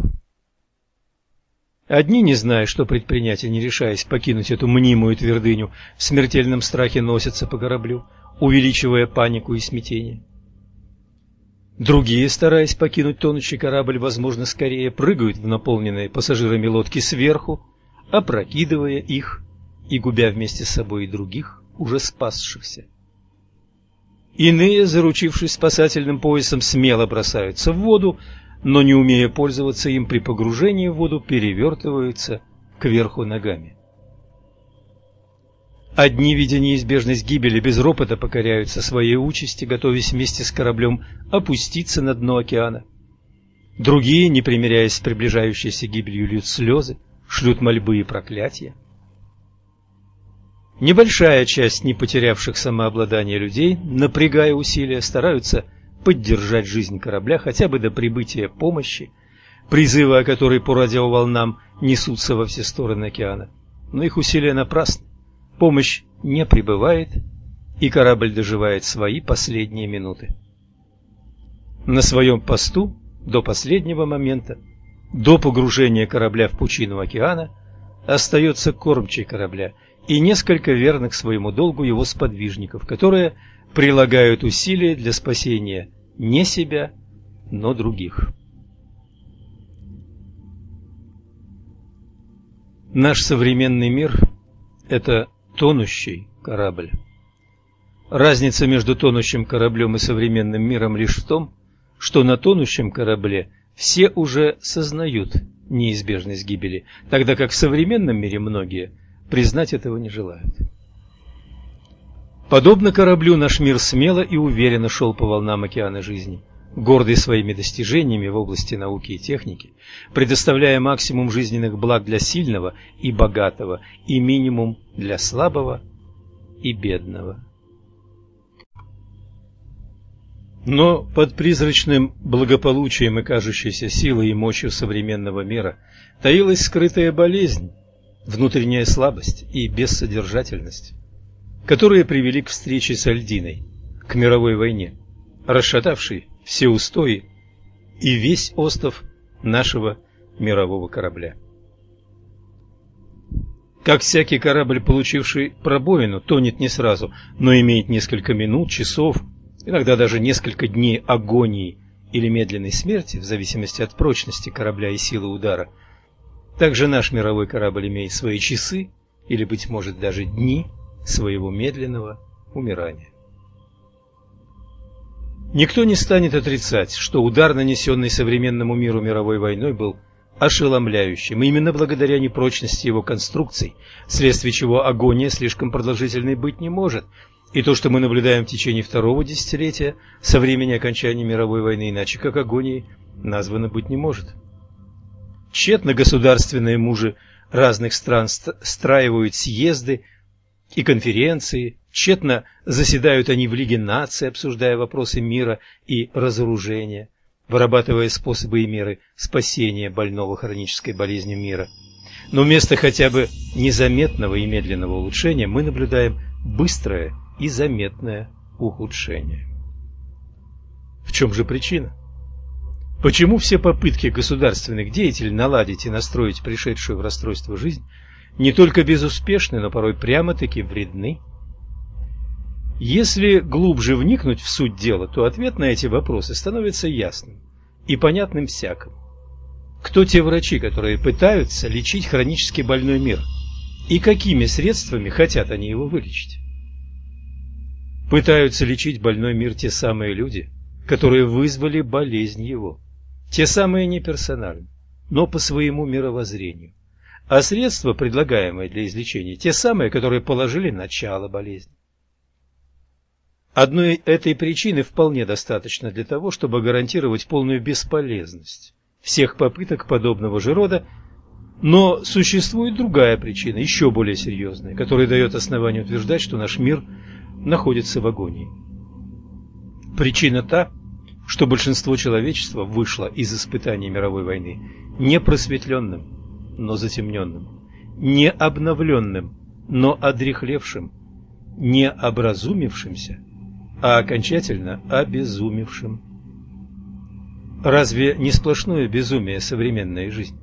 Одни, не зная, что предпринять и не решаясь покинуть эту мнимую твердыню, в смертельном страхе носятся по кораблю, увеличивая панику и смятение. Другие, стараясь покинуть тонущий корабль, возможно, скорее прыгают в наполненные пассажирами лодки сверху, опрокидывая их и губя вместе с собой и других, уже спасшихся. Иные, заручившись спасательным поясом, смело бросаются в воду, но не умея пользоваться им при погружении в воду, перевертываются кверху ногами. Одни, видя неизбежность гибели, без ропота покоряются своей участи, готовясь вместе с кораблем опуститься на дно океана. Другие, не примиряясь с приближающейся гибелью, льют слезы, шлют мольбы и проклятия. Небольшая часть не потерявших самообладание людей, напрягая усилия, стараются поддержать жизнь корабля хотя бы до прибытия помощи, призывы о которой по радиоволнам несутся во все стороны океана. Но их усилия напрасны. Помощь не прибывает, и корабль доживает свои последние минуты. На своем посту до последнего момента, до погружения корабля в пучину океана, остается кормчий корабля – и несколько верных своему долгу его сподвижников, которые прилагают усилия для спасения не себя, но других. Наш современный мир – это тонущий корабль. Разница между тонущим кораблем и современным миром лишь в том, что на тонущем корабле все уже сознают неизбежность гибели, тогда как в современном мире многие – признать этого не желают. Подобно кораблю наш мир смело и уверенно шел по волнам океана жизни, гордый своими достижениями в области науки и техники, предоставляя максимум жизненных благ для сильного и богатого и минимум для слабого и бедного. Но под призрачным благополучием и кажущейся силой и мощью современного мира таилась скрытая болезнь, внутренняя слабость и бессодержательность, которые привели к встрече с Альдиной, к мировой войне, расшатавшей все устои и весь остов нашего мирового корабля. Как всякий корабль, получивший пробоину, тонет не сразу, но имеет несколько минут, часов, иногда даже несколько дней агонии или медленной смерти, в зависимости от прочности корабля и силы удара – также наш мировой корабль имеет свои часы, или, быть может, даже дни своего медленного умирания. Никто не станет отрицать, что удар, нанесенный современному миру мировой войной, был ошеломляющим, именно благодаря непрочности его конструкций, вследствие чего агония слишком продолжительной быть не может, и то, что мы наблюдаем в течение второго десятилетия со времени окончания мировой войны, иначе как агонией, названо быть не может. Тщетно государственные мужи разных стран страивают съезды и конференции, тщетно заседают они в Лиге наций, обсуждая вопросы мира и разоружения, вырабатывая способы и меры спасения больного хронической болезнью мира. Но вместо хотя бы незаметного и медленного улучшения мы наблюдаем быстрое и заметное ухудшение. В чем же причина? Почему все попытки государственных деятелей наладить и настроить пришедшую в расстройство жизнь не только безуспешны, но порой прямо-таки вредны? Если глубже вникнуть в суть дела, то ответ на эти вопросы становится ясным и понятным всякому. Кто те врачи, которые пытаются лечить хронически больной мир? И какими средствами хотят они его вылечить? Пытаются лечить больной мир те самые люди, которые вызвали болезнь его. Те самые не персонально, но по своему мировоззрению. А средства, предлагаемые для излечения, те самые, которые положили начало болезни. Одной этой причины вполне достаточно для того, чтобы гарантировать полную бесполезность всех попыток подобного же рода, но существует другая причина, еще более серьезная, которая дает основание утверждать, что наш мир находится в агонии. Причина та, что большинство человечества вышло из испытаний мировой войны не просветленным, но затемненным, не обновленным, но одрехлевшим, не образумившимся, а окончательно обезумевшим. Разве не сплошное безумие современная жизнь?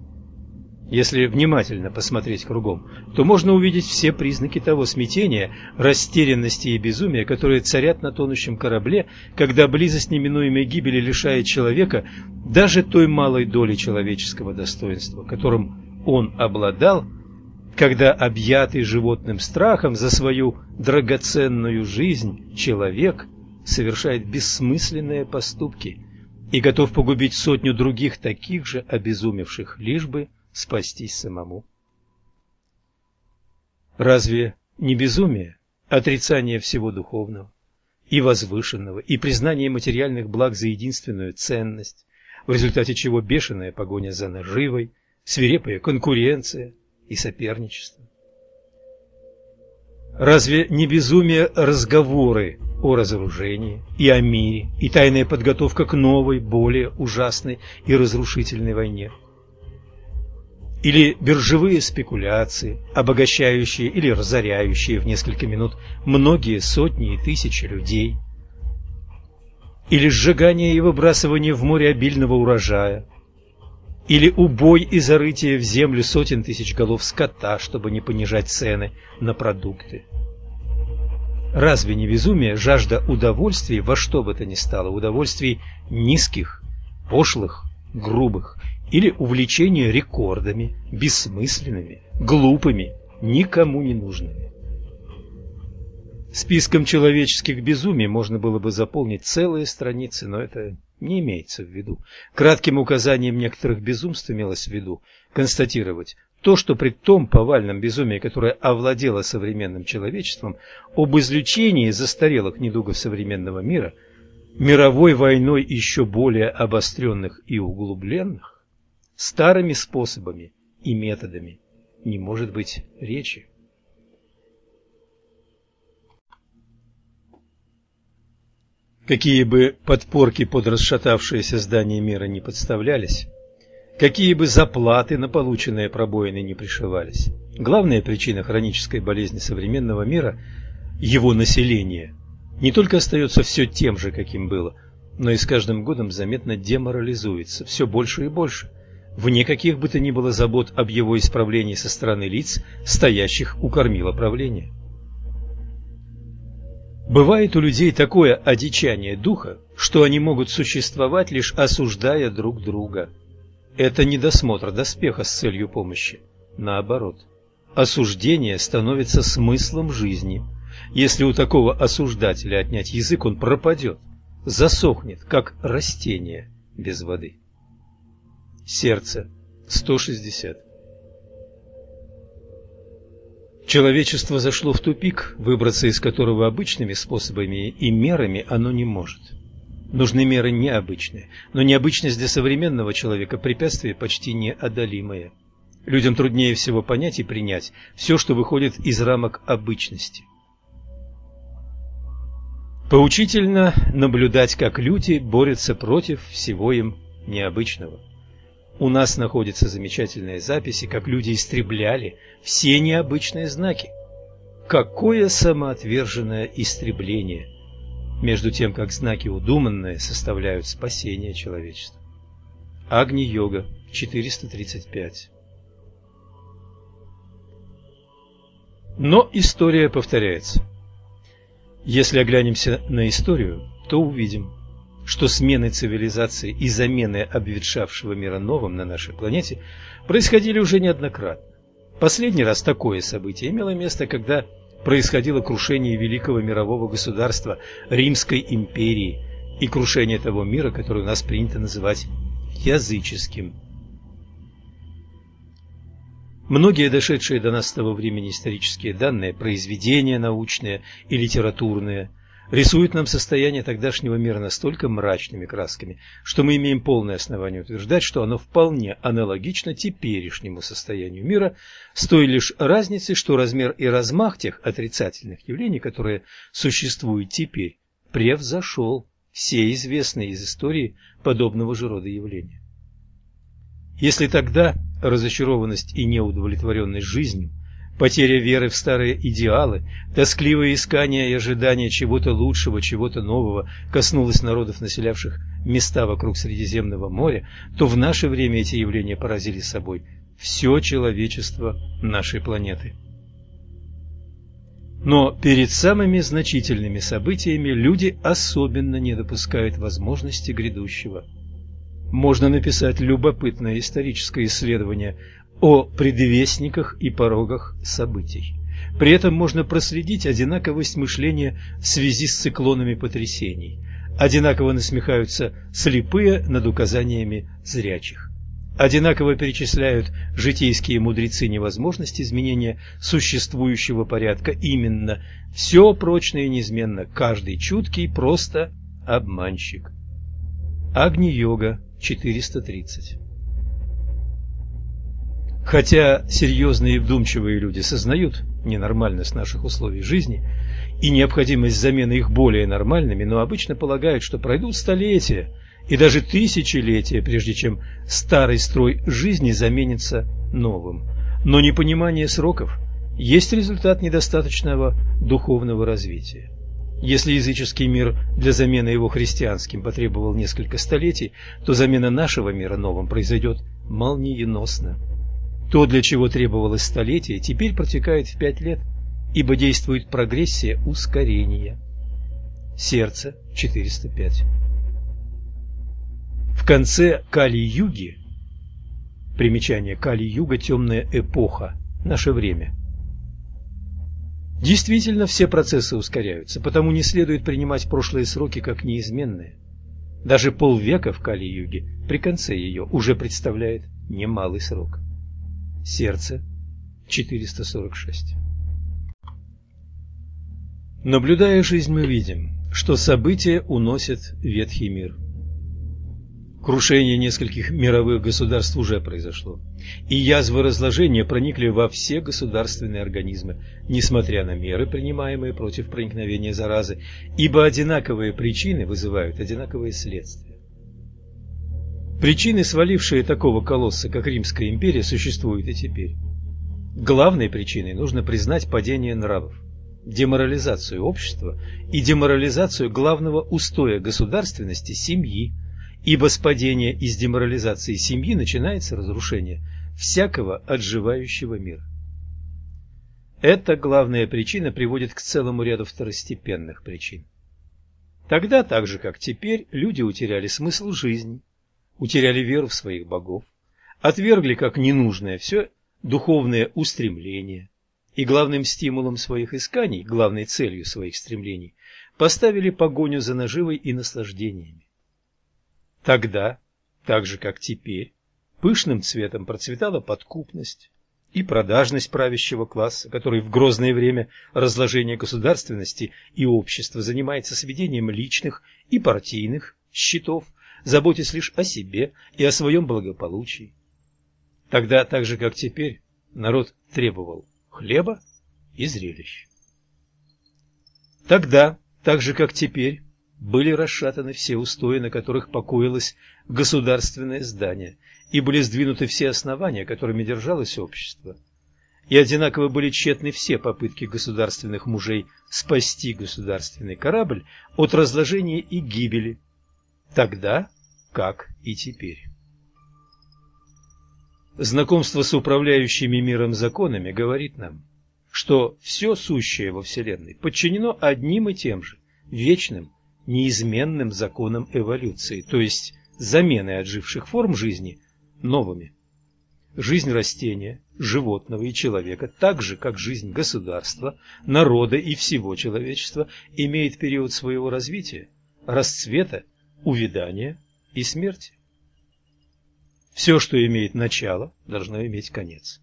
Если внимательно посмотреть кругом, то можно увидеть все признаки того смятения, растерянности и безумия, которые царят на тонущем корабле, когда близость неминуемой гибели лишает человека даже той малой доли человеческого достоинства, которым он обладал, когда объятый животным страхом за свою драгоценную жизнь человек совершает бессмысленные поступки и готов погубить сотню других таких же обезумевших, лишь бы спастись самому. Разве не безумие, отрицание всего духовного и возвышенного и признание материальных благ за единственную ценность, в результате чего бешеная погоня за наживой, свирепая конкуренция и соперничество? Разве не безумие разговоры о разоружении и о мире и тайная подготовка к новой, более ужасной и разрушительной войне? или биржевые спекуляции, обогащающие или разоряющие в несколько минут многие сотни и тысячи людей, или сжигание и выбрасывание в море обильного урожая, или убой и зарытие в землю сотен тысяч голов скота, чтобы не понижать цены на продукты. Разве не безумие жажда удовольствий во что бы то ни стало, удовольствий низких, пошлых, грубых, или увлечение рекордами, бессмысленными, глупыми, никому не нужными. Списком человеческих безумий можно было бы заполнить целые страницы, но это не имеется в виду. Кратким указанием некоторых безумств имелось в виду констатировать то, что при том повальном безумии, которое овладело современным человечеством, об излечении застарелых недугов современного мира, мировой войной еще более обостренных и углубленных, старыми способами и методами не может быть речи. Какие бы подпорки под расшатавшееся здание мира не подставлялись, какие бы заплаты на полученные пробоины не пришивались, главная причина хронической болезни современного мира – его население – не только остается все тем же, каким было, но и с каждым годом заметно деморализуется, все больше и больше – вне каких бы то ни было забот об его исправлении со стороны лиц, стоящих у кормила правления. Бывает у людей такое одичание духа, что они могут существовать, лишь осуждая друг друга. Это не досмотр доспеха с целью помощи. Наоборот, осуждение становится смыслом жизни. Если у такого осуждателя отнять язык, он пропадет, засохнет, как растение без воды. Сердце 160. Человечество зашло в тупик, выбраться из которого обычными способами и мерами оно не может. Нужны меры необычные, но необычность для современного человека препятствие почти неодолимое. Людям труднее всего понять и принять все, что выходит из рамок обычности. Поучительно наблюдать, как люди борются против всего им необычного. У нас находятся замечательные записи, как люди истребляли все необычные знаки. Какое самоотверженное истребление, между тем, как знаки удуманные составляют спасение человечества. Агни-йога, 435 Но история повторяется. Если оглянемся на историю, то увидим, что смены цивилизации и замены обветшавшего мира новым на нашей планете происходили уже неоднократно. Последний раз такое событие имело место, когда происходило крушение великого мирового государства Римской империи и крушение того мира, который у нас принято называть языческим. Многие дошедшие до нас с того времени исторические данные, произведения научные и литературные, рисуют нам состояние тогдашнего мира настолько мрачными красками, что мы имеем полное основание утверждать, что оно вполне аналогично теперешнему состоянию мира, с той лишь разницей, что размер и размах тех отрицательных явлений, которые существуют теперь, превзошел все известные из истории подобного же рода явления. Если тогда разочарованность и неудовлетворенность жизнью, потеря веры в старые идеалы, тоскливое искание и ожидание чего-то лучшего, чего-то нового коснулось народов, населявших места вокруг Средиземного моря, то в наше время эти явления поразили собой все человечество нашей планеты. Но перед самыми значительными событиями люди особенно не допускают возможности грядущего – можно написать любопытное историческое исследование о предвестниках и порогах событий. При этом можно проследить одинаковость мышления в связи с циклонами потрясений. Одинаково насмехаются слепые над указаниями зрячих. Одинаково перечисляют житейские мудрецы невозможность изменения существующего порядка. Именно все прочно и неизменно, каждый чуткий просто обманщик. Агни-йога 430. Хотя серьезные и вдумчивые люди сознают ненормальность наших условий жизни и необходимость замены их более нормальными, но обычно полагают, что пройдут столетия и даже тысячелетия, прежде чем старый строй жизни заменится новым. Но непонимание сроков есть результат недостаточного духовного развития. Если языческий мир для замены его христианским потребовал несколько столетий, то замена нашего мира новым произойдет молниеносно. То, для чего требовалось столетие, теперь протекает в пять лет, ибо действует прогрессия ускорения. Сердце 405 В конце Кали-юги, примечание Кали-юга – темная эпоха, наше время – Действительно, все процессы ускоряются, потому не следует принимать прошлые сроки как неизменные. Даже полвека в Кали-юге при конце ее уже представляет немалый срок. Сердце 446 Наблюдая жизнь, мы видим, что события уносят ветхий мир. Крушение нескольких мировых государств уже произошло, и язвы разложения проникли во все государственные организмы, несмотря на меры, принимаемые против проникновения заразы, ибо одинаковые причины вызывают одинаковые следствия. Причины, свалившие такого колосса, как Римская империя, существуют и теперь. Главной причиной нужно признать падение нравов, деморализацию общества и деморализацию главного устоя государственности – семьи, ибо с падения и с деморализации семьи начинается разрушение всякого отживающего мира. Эта главная причина приводит к целому ряду второстепенных причин. Тогда, так же как теперь, люди утеряли смысл жизни, утеряли веру в своих богов, отвергли как ненужное все духовное устремление и главным стимулом своих исканий, главной целью своих стремлений, поставили погоню за наживой и наслаждениями. Тогда, так же как теперь, пышным цветом процветала подкупность и продажность правящего класса, который в грозное время разложения государственности и общества занимается сведением личных и партийных счетов, заботясь лишь о себе и о своем благополучии. Тогда, так же как теперь, народ требовал хлеба и зрелищ. Тогда, так же как теперь, были расшатаны все устои, на которых покоилось государственное здание, и были сдвинуты все основания, которыми держалось общество. И одинаково были тщетны все попытки государственных мужей спасти государственный корабль от разложения и гибели, тогда, как и теперь. Знакомство с управляющими миром законами говорит нам, что все сущее во Вселенной подчинено одним и тем же, вечным, неизменным законам эволюции, то есть заменой отживших форм жизни новыми. Жизнь растения, животного и человека, так же как жизнь государства, народа и всего человечества, имеет период своего развития, расцвета, увядания и смерти. Все, что имеет начало, должно иметь конец.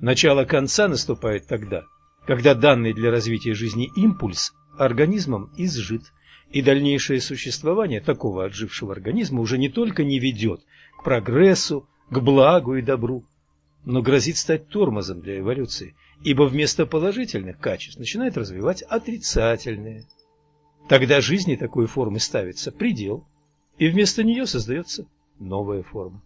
Начало конца наступает тогда, когда данный для развития жизни импульс организмом изжит, и дальнейшее существование такого отжившего организма уже не только не ведет к прогрессу, к благу и добру, но грозит стать тормозом для эволюции, ибо вместо положительных качеств начинает развивать отрицательные. Тогда жизни такой формы ставится предел, и вместо нее создается новая форма.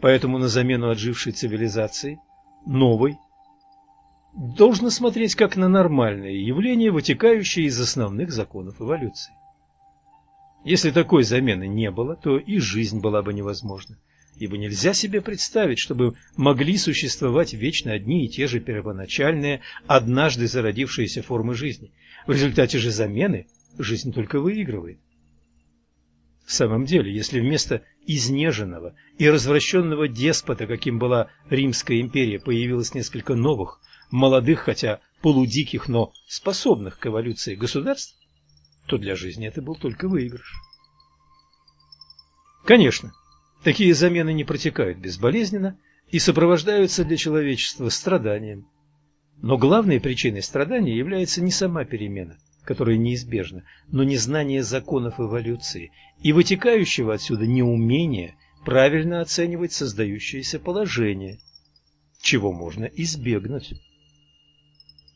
Поэтому на замену отжившей цивилизации, новой, должно смотреть как на нормальное явление, вытекающее из основных законов эволюции. Если такой замены не было, то и жизнь была бы невозможна, ибо нельзя себе представить, чтобы могли существовать вечно одни и те же первоначальные, однажды зародившиеся формы жизни. В результате же замены жизнь только выигрывает. В самом деле, если вместо изнеженного и развращенного деспота, каким была Римская империя, появилось несколько новых, молодых, хотя полудиких, но способных к эволюции государств, то для жизни это был только выигрыш. Конечно, такие замены не протекают безболезненно и сопровождаются для человечества страданием. Но главной причиной страдания является не сама перемена, которая неизбежна, но незнание законов эволюции и вытекающего отсюда неумение правильно оценивать создающееся положение, чего можно избегнуть.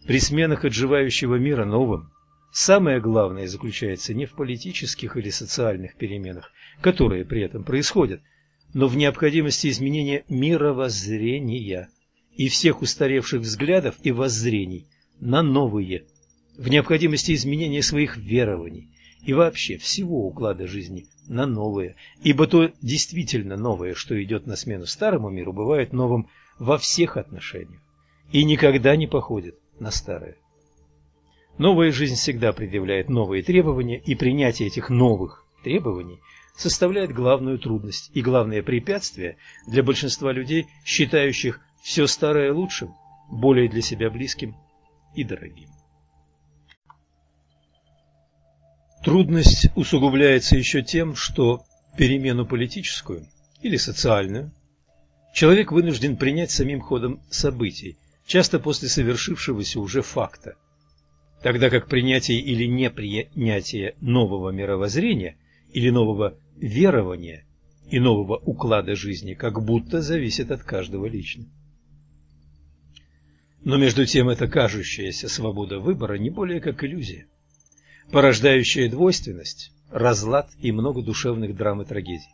При сменах отживающего мира новым самое главное заключается не в политических или социальных переменах, которые при этом происходят, но в необходимости изменения мировоззрения и всех устаревших взглядов и воззрений на новые, в необходимости изменения своих верований и вообще всего уклада жизни на новое, ибо то действительно новое, что идет на смену старому миру, бывает новым во всех отношениях и никогда не походит на старое. Новая жизнь всегда предъявляет новые требования, и принятие этих новых требований составляет главную трудность и главное препятствие для большинства людей, считающих все старое лучшим, более для себя близким и дорогим. Трудность усугубляется еще тем, что перемену политическую или социальную человек вынужден принять самим ходом событий, часто после совершившегося уже факта. Тогда как принятие или непринятие нового мировоззрения или нового верования и нового уклада жизни как будто зависит от каждого лично. Но между тем эта кажущаяся свобода выбора не более как иллюзия, порождающая двойственность, разлад и много душевных драм и трагедий.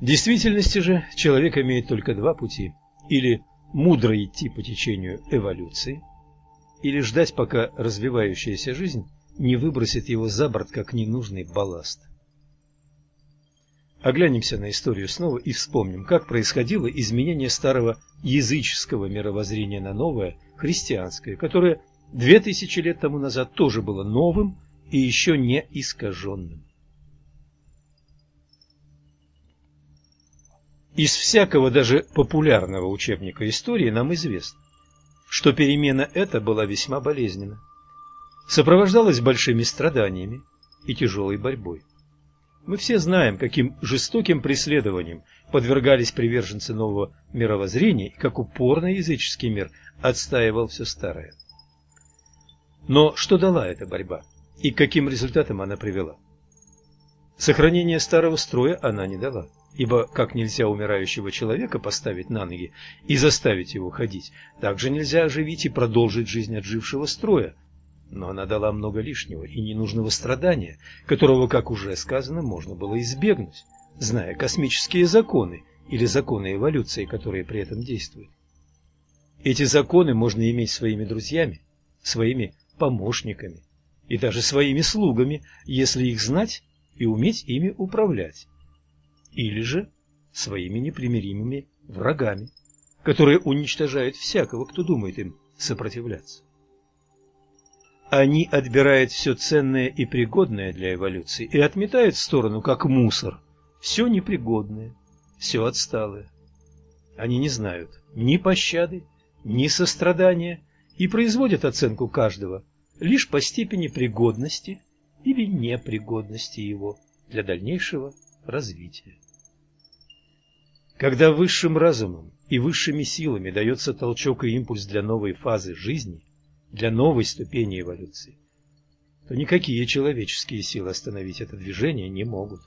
В действительности же человек имеет только два пути – или мудро идти по течению эволюции или ждать, пока развивающаяся жизнь не выбросит его за борт как ненужный балласт. Оглянемся на историю снова и вспомним, как происходило изменение старого языческого мировоззрения на новое, христианское, которое две тысячи лет тому назад тоже было новым и еще не искаженным. Из всякого даже популярного учебника истории нам известно, что перемена эта была весьма болезненна, сопровождалась большими страданиями и тяжелой борьбой. Мы все знаем, каким жестоким преследованием подвергались приверженцы нового мировоззрения и как упорно языческий мир отстаивал все старое. Но что дала эта борьба и к каким результатам она привела? Сохранение старого строя она не дала ибо как нельзя умирающего человека поставить на ноги и заставить его ходить, так же нельзя оживить и продолжить жизнь отжившего строя. Но она дала много лишнего и ненужного страдания, которого, как уже сказано, можно было избегнуть, зная космические законы или законы эволюции, которые при этом действуют. Эти законы можно иметь своими друзьями, своими помощниками и даже своими слугами, если их знать и уметь ими управлять или же своими непримиримыми врагами, которые уничтожают всякого, кто думает им сопротивляться. Они отбирают все ценное и пригодное для эволюции и отметают в сторону, как мусор, все непригодное, все отсталое. Они не знают ни пощады, ни сострадания и производят оценку каждого лишь по степени пригодности или непригодности его для дальнейшего развития. Когда высшим разумом и высшими силами дается толчок и импульс для новой фазы жизни, для новой ступени эволюции, то никакие человеческие силы остановить это движение не могут.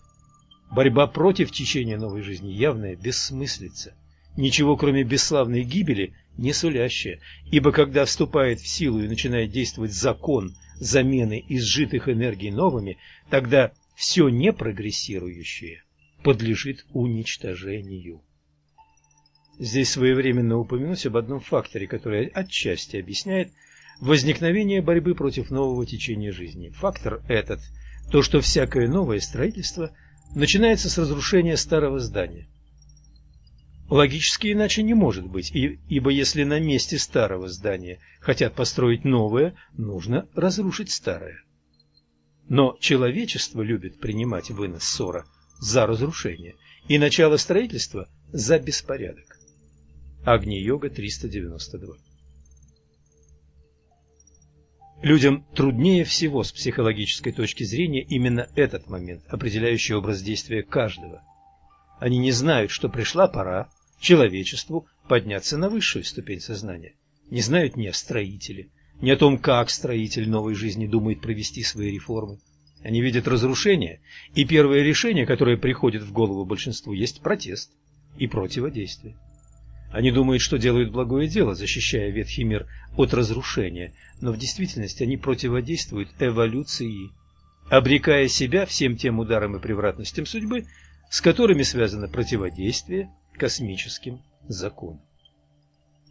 Борьба против течения новой жизни явная бессмыслица, ничего кроме бесславной гибели не сулящая, ибо когда вступает в силу и начинает действовать закон замены изжитых энергий новыми, тогда все непрогрессирующее подлежит уничтожению. Здесь своевременно упомянуть об одном факторе, который отчасти объясняет возникновение борьбы против нового течения жизни. Фактор этот – то, что всякое новое строительство начинается с разрушения старого здания. Логически иначе не может быть, ибо если на месте старого здания хотят построить новое, нужно разрушить старое. Но человечество любит принимать вынос ссора за разрушение и начало строительства за беспорядок. Агни-йога 392 Людям труднее всего с психологической точки зрения именно этот момент, определяющий образ действия каждого. Они не знают, что пришла пора человечеству подняться на высшую ступень сознания. Не знают ни о строителе, ни о том, как строитель новой жизни думает провести свои реформы. Они видят разрушение, и первое решение, которое приходит в голову большинству, есть протест и противодействие. Они думают, что делают благое дело, защищая ветхий мир от разрушения, но в действительности они противодействуют эволюции, обрекая себя всем тем ударам и превратностям судьбы, с которыми связано противодействие космическим законам.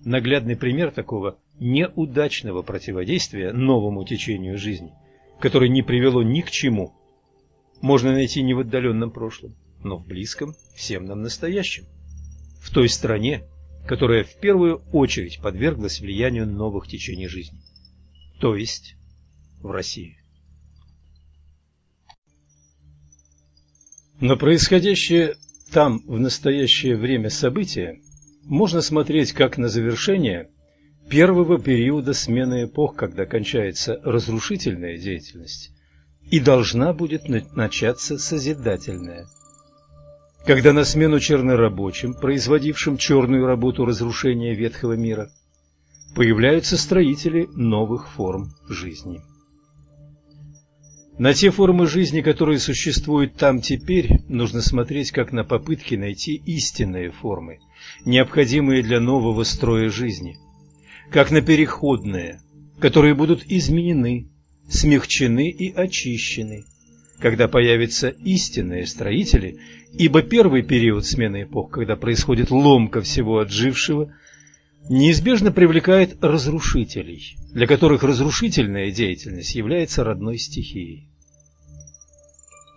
Наглядный пример такого неудачного противодействия новому течению жизни, которое не привело ни к чему, можно найти не в отдаленном прошлом, но в близком всем нам настоящем, в той стране, которая в первую очередь подверглась влиянию новых течений жизни, то есть в России. На происходящее там в настоящее время события можно смотреть как на завершение первого периода смены эпох, когда кончается разрушительная деятельность и должна будет начаться созидательная – когда на смену чернорабочим, производившим черную работу разрушения ветхого мира, появляются строители новых форм жизни. На те формы жизни, которые существуют там теперь, нужно смотреть как на попытки найти истинные формы, необходимые для нового строя жизни, как на переходные, которые будут изменены, смягчены и очищены, когда появятся истинные строители, ибо первый период смены эпох, когда происходит ломка всего отжившего, неизбежно привлекает разрушителей, для которых разрушительная деятельность является родной стихией.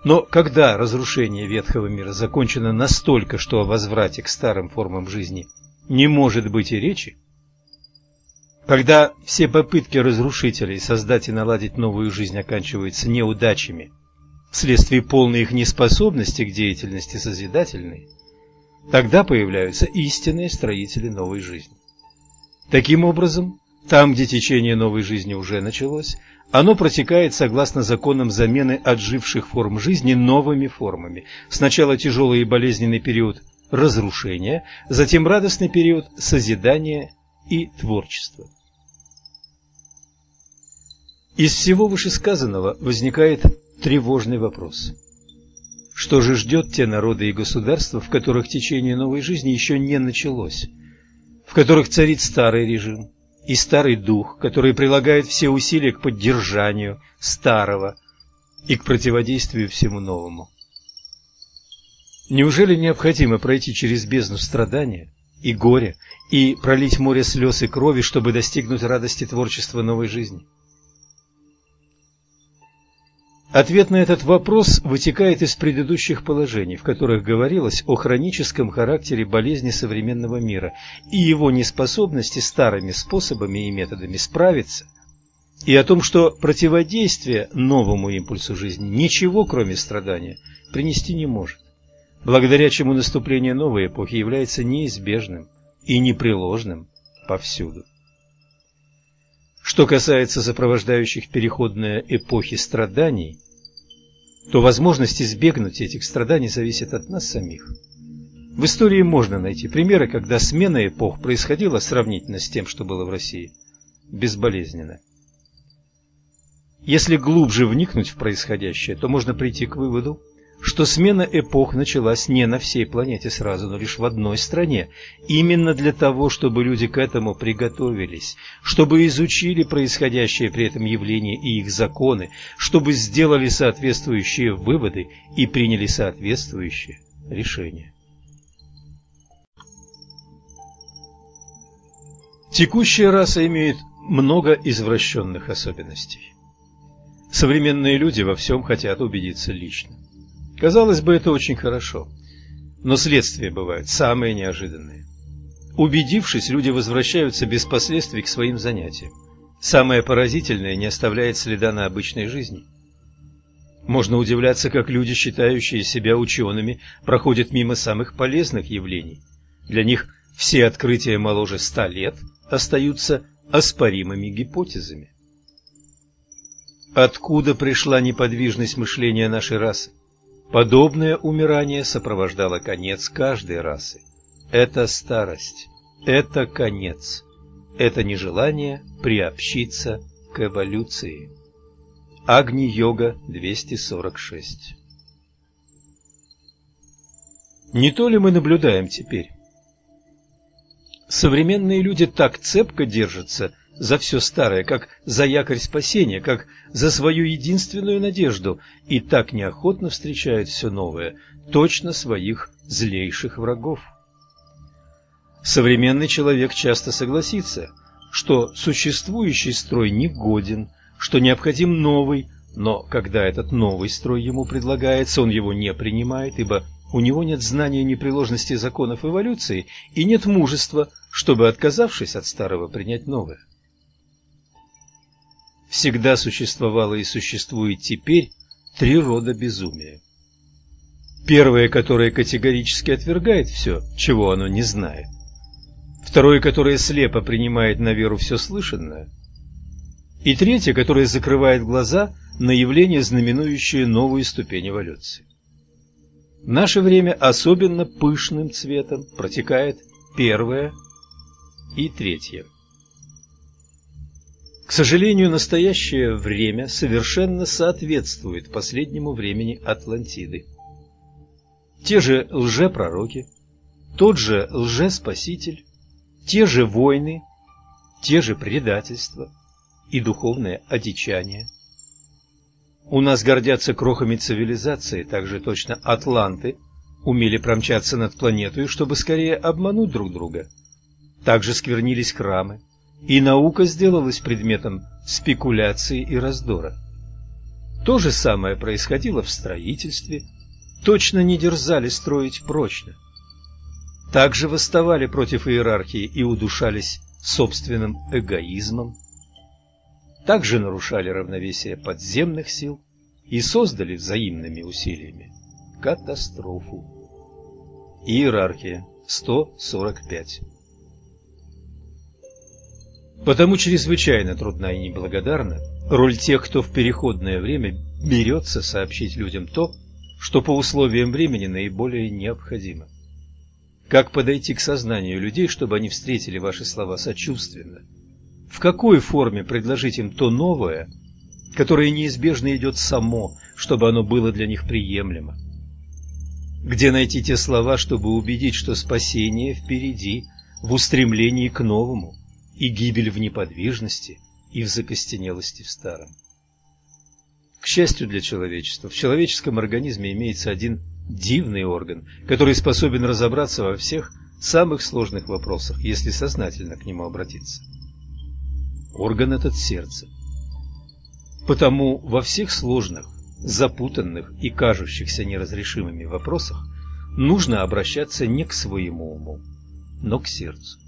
Но когда разрушение ветхого мира закончено настолько, что о возврате к старым формам жизни не может быть и речи, когда все попытки разрушителей создать и наладить новую жизнь оканчиваются неудачами – вследствие полной их неспособности к деятельности созидательной, тогда появляются истинные строители новой жизни. Таким образом, там, где течение новой жизни уже началось, оно протекает согласно законам замены отживших форм жизни новыми формами. Сначала тяжелый и болезненный период разрушения, затем радостный период созидания и творчества. Из всего вышесказанного возникает тревожный вопрос. Что же ждет те народы и государства, в которых течение новой жизни еще не началось, в которых царит старый режим и старый дух, который прилагает все усилия к поддержанию старого и к противодействию всему новому? Неужели необходимо пройти через бездну страдания и горя и пролить море слез и крови, чтобы достигнуть радости творчества новой жизни? Ответ на этот вопрос вытекает из предыдущих положений, в которых говорилось о хроническом характере болезни современного мира и его неспособности старыми способами и методами справиться, и о том, что противодействие новому импульсу жизни ничего, кроме страдания, принести не может, благодаря чему наступление новой эпохи является неизбежным и непреложным повсюду. Что касается сопровождающих переходные эпохи страданий, то возможность избегнуть этих страданий зависит от нас самих. В истории можно найти примеры, когда смена эпох происходила сравнительно с тем, что было в России, безболезненно. Если глубже вникнуть в происходящее, то можно прийти к выводу, что смена эпох началась не на всей планете сразу, но лишь в одной стране, именно для того, чтобы люди к этому приготовились, чтобы изучили происходящее при этом явление и их законы, чтобы сделали соответствующие выводы и приняли соответствующие решения. Текущая раса имеет много извращенных особенностей. Современные люди во всем хотят убедиться лично. Казалось бы, это очень хорошо. Но следствия бывают самые неожиданные. Убедившись, люди возвращаются без последствий к своим занятиям. Самое поразительное не оставляет следа на обычной жизни. Можно удивляться, как люди, считающие себя учеными, проходят мимо самых полезных явлений. Для них все открытия моложе ста лет остаются оспоримыми гипотезами. Откуда пришла неподвижность мышления нашей расы? Подобное умирание сопровождало конец каждой расы. Это старость, это конец, это нежелание приобщиться к эволюции. Агни-йога 246 Не то ли мы наблюдаем теперь? Современные люди так цепко держатся за все старое, как за якорь спасения, как за свою единственную надежду, и так неохотно встречают все новое, точно своих злейших врагов. Современный человек часто согласится, что существующий строй негоден, что необходим новый, но когда этот новый строй ему предлагается, он его не принимает, ибо у него нет знания непреложности законов эволюции и нет мужества, чтобы, отказавшись от старого, принять новое всегда существовало и существует теперь три рода безумия. Первое, которое категорически отвергает все, чего оно не знает. Второе, которое слепо принимает на веру все слышанное. И третье, которое закрывает глаза на явление, знаменующее новую ступень эволюции. В наше время особенно пышным цветом протекает первое и третье. К сожалению, настоящее время совершенно соответствует последнему времени Атлантиды. Те же лжепророки, тот же лжеспаситель, те же войны, те же предательства и духовное одичание. У нас гордятся крохами цивилизации, также точно атланты умели промчаться над планетой, чтобы скорее обмануть друг друга. Также сквернились храмы, и наука сделалась предметом спекуляции и раздора. То же самое происходило в строительстве, точно не дерзали строить прочно. Также восставали против иерархии и удушались собственным эгоизмом. Также нарушали равновесие подземных сил и создали взаимными усилиями катастрофу. Иерархия 145 Потому чрезвычайно трудна и неблагодарна роль тех, кто в переходное время берется сообщить людям то, что по условиям времени наиболее необходимо. Как подойти к сознанию людей, чтобы они встретили ваши слова сочувственно? В какой форме предложить им то новое, которое неизбежно идет само, чтобы оно было для них приемлемо? Где найти те слова, чтобы убедить, что спасение впереди, в устремлении к новому – и гибель в неподвижности и в закостенелости в старом. К счастью для человечества, в человеческом организме имеется один дивный орган, который способен разобраться во всех самых сложных вопросах, если сознательно к нему обратиться. Орган этот сердце. Потому во всех сложных, запутанных и кажущихся неразрешимыми вопросах нужно обращаться не к своему уму, но к сердцу.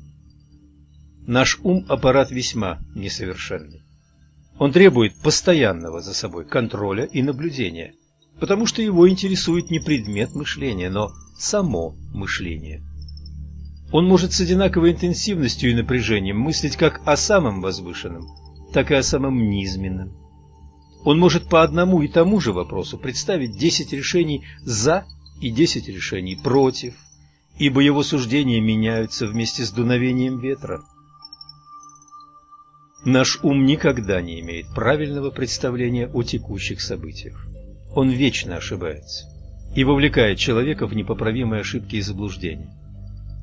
Наш ум – аппарат весьма несовершенный. Он требует постоянного за собой контроля и наблюдения, потому что его интересует не предмет мышления, но само мышление. Он может с одинаковой интенсивностью и напряжением мыслить как о самом возвышенном, так и о самом низменном. Он может по одному и тому же вопросу представить десять решений «за» и десять решений «против», ибо его суждения меняются вместе с дуновением ветра. Наш ум никогда не имеет правильного представления о текущих событиях. Он вечно ошибается и вовлекает человека в непоправимые ошибки и заблуждения.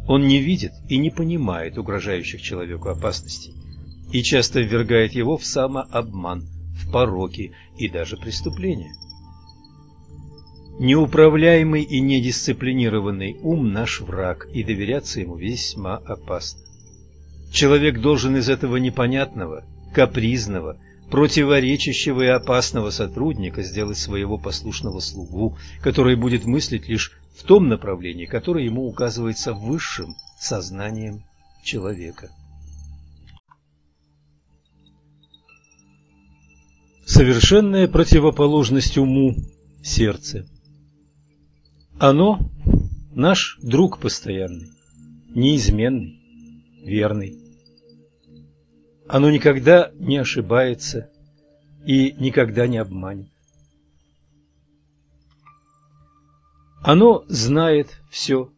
Он не видит и не понимает угрожающих человеку опасностей и часто ввергает его в самообман, в пороки и даже преступления. Неуправляемый и недисциплинированный ум – наш враг, и доверяться ему весьма опасно. Человек должен из этого непонятного, капризного, противоречащего и опасного сотрудника сделать своего послушного слугу, который будет мыслить лишь в том направлении, которое ему указывается высшим сознанием человека. Совершенная противоположность уму – сердце. Оно – наш друг постоянный, неизменный, верный. Оно никогда не ошибается и никогда не обманет. Оно знает все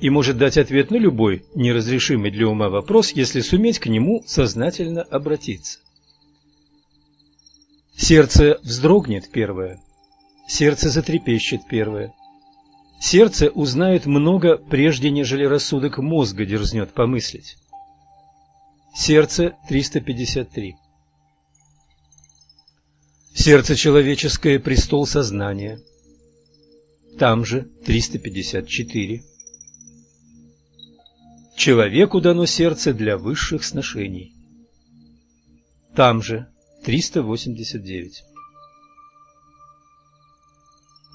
и может дать ответ на любой неразрешимый для ума вопрос, если суметь к нему сознательно обратиться. Сердце вздрогнет первое, сердце затрепещет первое. Сердце узнает много, прежде нежели рассудок мозга дерзнет помыслить. Сердце 353 Сердце человеческое – престол сознания. Там же 354 Человеку дано сердце для высших сношений. Там же 389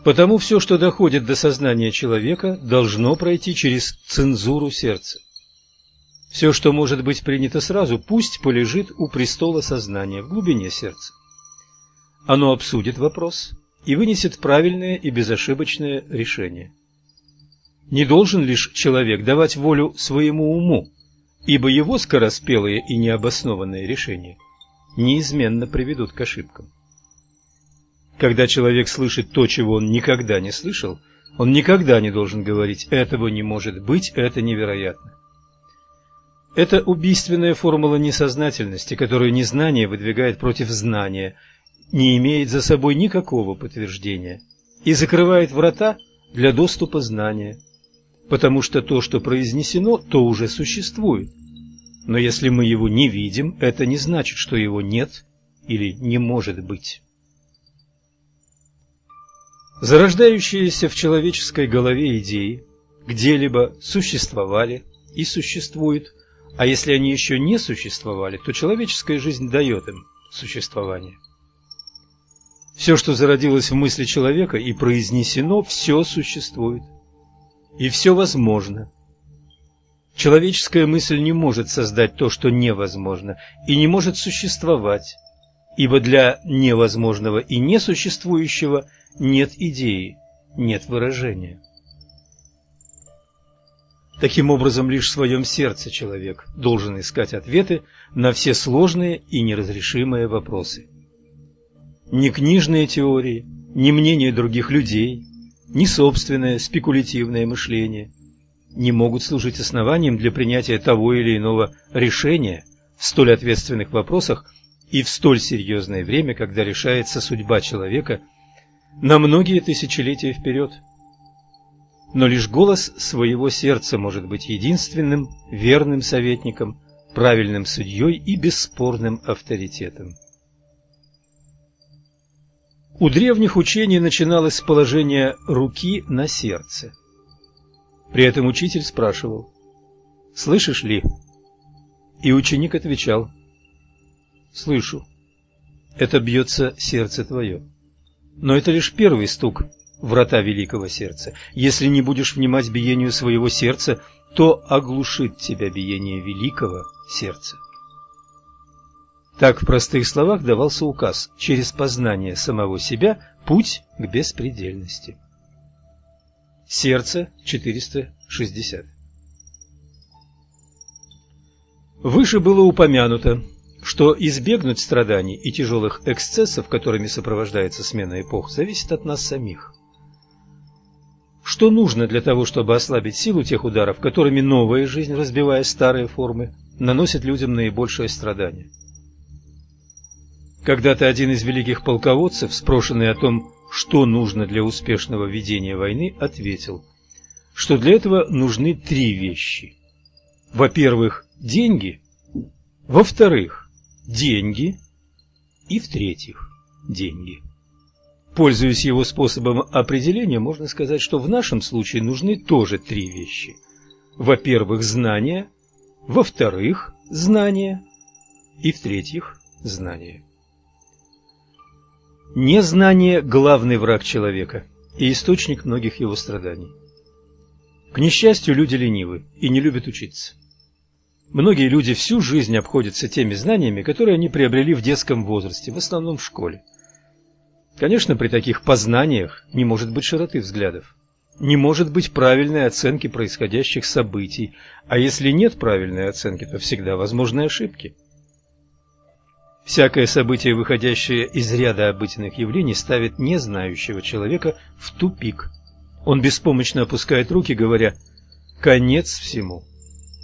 Потому все, что доходит до сознания человека, должно пройти через цензуру сердца. Все, что может быть принято сразу, пусть полежит у престола сознания в глубине сердца. Оно обсудит вопрос и вынесет правильное и безошибочное решение. Не должен лишь человек давать волю своему уму, ибо его скороспелые и необоснованные решения неизменно приведут к ошибкам. Когда человек слышит то, чего он никогда не слышал, он никогда не должен говорить «этого не может быть, это невероятно». Это убийственная формула несознательности, которую незнание выдвигает против знания, не имеет за собой никакого подтверждения и закрывает врата для доступа знания, потому что то, что произнесено, то уже существует. Но если мы его не видим, это не значит, что его нет или не может быть. Зарождающиеся в человеческой голове идеи где-либо существовали и существуют, а если они еще не существовали, то человеческая жизнь дает им существование. Все, что зародилось в мысли человека и произнесено, все существует. И все возможно. Человеческая мысль не может создать то, что невозможно, и не может существовать, ибо для невозможного и несуществующего – нет идеи, нет выражения. Таким образом, лишь в своем сердце человек должен искать ответы на все сложные и неразрешимые вопросы. Ни книжные теории, ни мнение других людей, ни собственное спекулятивное мышление не могут служить основанием для принятия того или иного решения в столь ответственных вопросах и в столь серьезное время, когда решается судьба человека на многие тысячелетия вперед. Но лишь голос своего сердца может быть единственным верным советником, правильным судьей и бесспорным авторитетом. У древних учений начиналось с положения руки на сердце. При этом учитель спрашивал «Слышишь ли?» И ученик отвечал «Слышу. Это бьется сердце твое». Но это лишь первый стук врата великого сердца. Если не будешь внимать биению своего сердца, то оглушит тебя биение великого сердца. Так в простых словах давался указ через познание самого себя путь к беспредельности. Сердце 460 Выше было упомянуто, что избегнуть страданий и тяжелых эксцессов, которыми сопровождается смена эпох, зависит от нас самих. Что нужно для того, чтобы ослабить силу тех ударов, которыми новая жизнь, разбивая старые формы, наносит людям наибольшее страдание? Когда-то один из великих полководцев, спрошенный о том, что нужно для успешного ведения войны, ответил, что для этого нужны три вещи. Во-первых, деньги, во-вторых, деньги и в-третьих, деньги. Пользуясь его способом определения, можно сказать, что в нашем случае нужны тоже три вещи. Во-первых, знания, во-вторых, знания и в-третьих, знания. Незнание – главный враг человека и источник многих его страданий. К несчастью, люди ленивы и не любят учиться. Многие люди всю жизнь обходятся теми знаниями, которые они приобрели в детском возрасте, в основном в школе. Конечно, при таких познаниях не может быть широты взглядов, не может быть правильной оценки происходящих событий, а если нет правильной оценки, то всегда возможны ошибки. Всякое событие, выходящее из ряда обыденных явлений, ставит незнающего человека в тупик. Он беспомощно опускает руки, говоря «конец всему».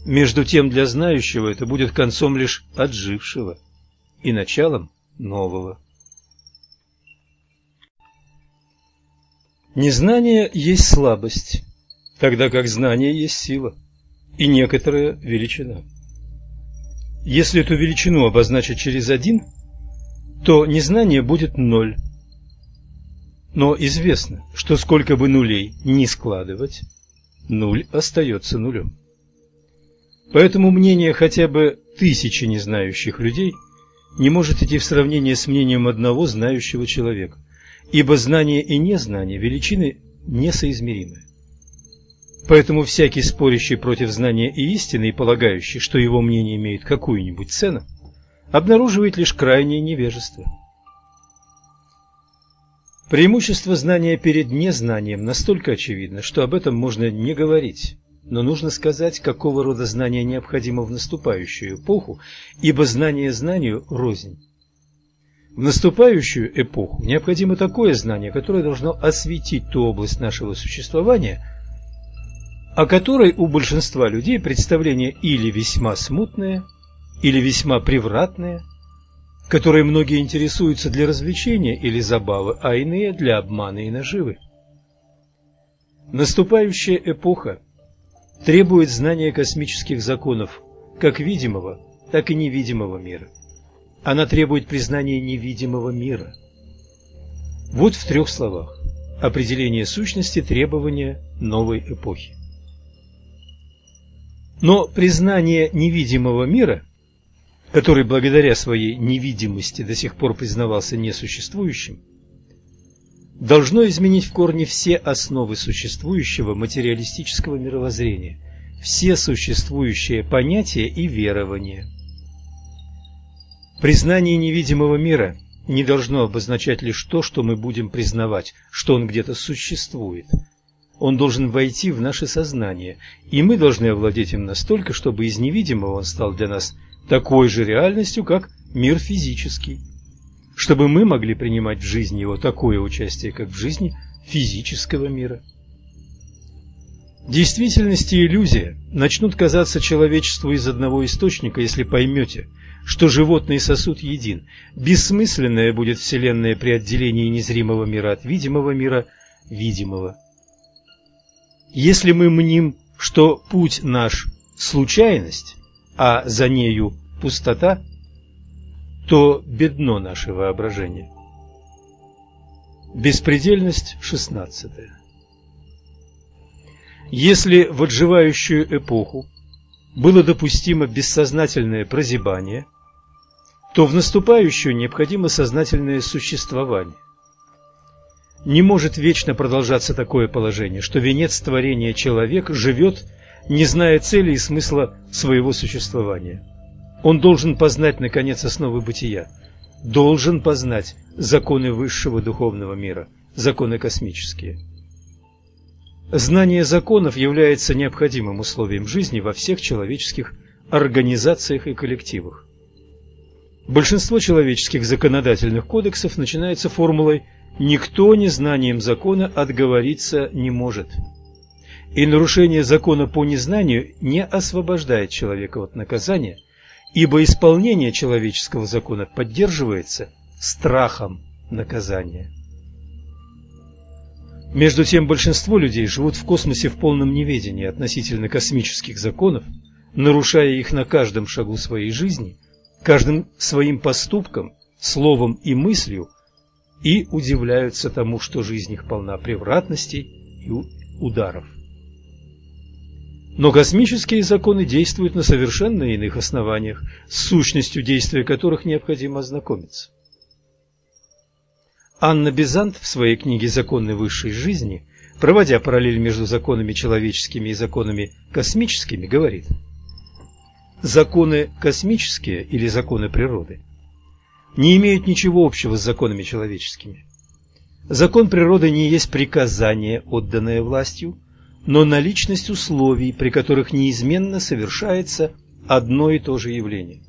Между тем для знающего это будет концом лишь отжившего и началом нового. Незнание есть слабость, тогда как знание есть сила и некоторая величина. Если эту величину обозначить через один, то незнание будет ноль. Но известно, что сколько бы нулей ни складывать, нуль остается нулем. Поэтому мнение хотя бы тысячи незнающих людей не может идти в сравнение с мнением одного знающего человека ибо знание и незнание – величины несоизмеримые. Поэтому всякий спорящий против знания и истины и полагающий, что его мнение имеет какую-нибудь цену, обнаруживает лишь крайнее невежество. Преимущество знания перед незнанием настолько очевидно, что об этом можно не говорить, но нужно сказать, какого рода знания необходимо в наступающую эпоху, ибо знание знанию рознь. В наступающую эпоху необходимо такое знание, которое должно осветить ту область нашего существования, о которой у большинства людей представление или весьма смутное, или весьма превратное, которые многие интересуются для развлечения или забавы, а иные для обмана и наживы. Наступающая эпоха требует знания космических законов как видимого, так и невидимого мира. Она требует признания невидимого мира. Вот в трех словах определение сущности требования новой эпохи. Но признание невидимого мира, который благодаря своей невидимости до сих пор признавался несуществующим, должно изменить в корне все основы существующего материалистического мировоззрения, все существующие понятия и верования – Признание невидимого мира не должно обозначать лишь то, что мы будем признавать, что он где-то существует. Он должен войти в наше сознание, и мы должны овладеть им настолько, чтобы из невидимого он стал для нас такой же реальностью, как мир физический. Чтобы мы могли принимать в жизни его такое участие, как в жизни физического мира. Действительность и иллюзия начнут казаться человечеству из одного источника, если поймете, что животный сосуд един. Бессмысленная будет Вселенная при отделении незримого мира от видимого мира видимого. Если мы мним, что путь наш – случайность, а за нею пустота, то бедно наше воображение. Беспредельность шестнадцатая. Если в отживающую эпоху было допустимо бессознательное прозябание, то в наступающую необходимо сознательное существование. Не может вечно продолжаться такое положение, что венец творения человек живет, не зная цели и смысла своего существования. Он должен познать, наконец, основы бытия, должен познать законы высшего духовного мира, законы космические. Знание законов является необходимым условием жизни во всех человеческих организациях и коллективах. Большинство человеческих законодательных кодексов начинается формулой «никто незнанием закона отговориться не может». И нарушение закона по незнанию не освобождает человека от наказания, ибо исполнение человеческого закона поддерживается страхом наказания. Между тем большинство людей живут в космосе в полном неведении относительно космических законов, нарушая их на каждом шагу своей жизни, каждым своим поступком, словом и мыслью, и удивляются тому, что жизнь их полна превратностей и ударов. Но космические законы действуют на совершенно иных основаниях, с сущностью действия которых необходимо ознакомиться. Анна Бизант в своей книге «Законы высшей жизни», проводя параллель между законами человеческими и законами космическими, говорит «Законы космические или законы природы не имеют ничего общего с законами человеческими. Закон природы не есть приказание, отданное властью, но наличность условий, при которых неизменно совершается одно и то же явление.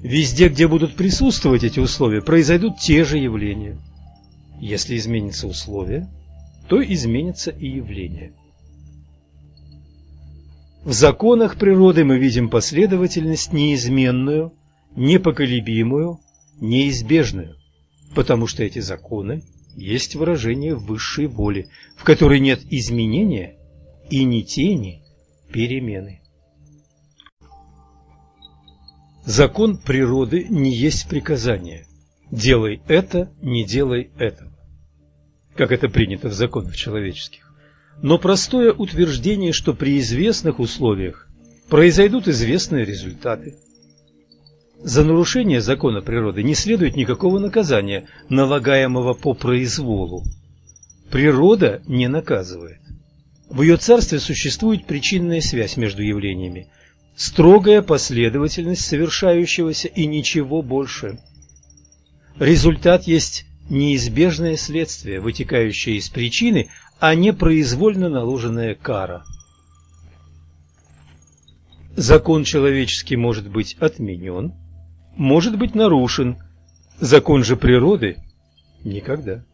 Везде, где будут присутствовать эти условия, произойдут те же явления. Если изменятся условия, то изменится и явление. В законах природы мы видим последовательность неизменную, непоколебимую, неизбежную, потому что эти законы есть выражение высшей воли, в которой нет изменения и ни тени перемены. Закон природы не есть приказание. Делай это, не делай этого. Как это принято в законах человеческих. Но простое утверждение, что при известных условиях произойдут известные результаты, за нарушение закона природы не следует никакого наказания, налагаемого по произволу. Природа не наказывает. В ее царстве существует причинная связь между явлениями, строгая последовательность совершающегося и ничего больше. Результат есть неизбежное следствие, вытекающее из причины, а не произвольно наложенная кара. Закон человеческий может быть отменен, может быть нарушен. Закон же природы – никогда.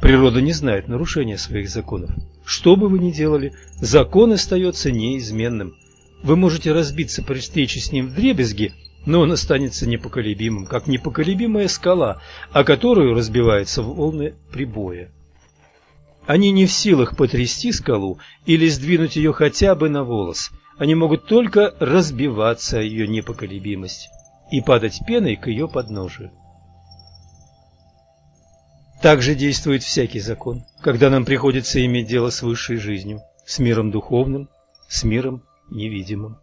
Природа не знает нарушения своих законов. Что бы вы ни делали, закон остается неизменным. Вы можете разбиться при встрече с ним в дребезги, но он останется непоколебимым, как непоколебимая скала, о которую разбиваются волны прибоя. Они не в силах потрясти скалу или сдвинуть ее хотя бы на волос. Они могут только разбиваться о ее непоколебимость и падать пеной к ее подножию. Так же действует всякий закон, когда нам приходится иметь дело с высшей жизнью, с миром духовным, с миром невидимым.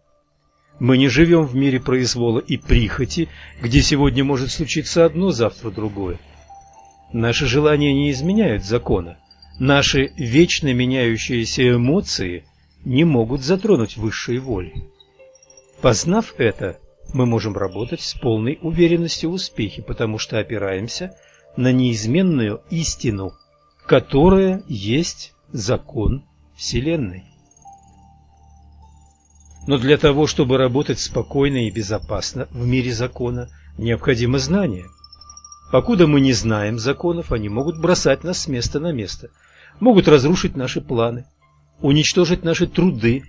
Мы не живем в мире произвола и прихоти, где сегодня может случиться одно, завтра другое. Наши желания не изменяют закона. Наши вечно меняющиеся эмоции не могут затронуть высшей воли. Познав это, мы можем работать с полной уверенностью в успехе, потому что опираемся на неизменную истину, которая есть закон Вселенной. Но для того, чтобы работать спокойно и безопасно в мире закона, необходимо знание. Покуда мы не знаем законов, они могут бросать нас с места на место, могут разрушить наши планы, уничтожить наши труды,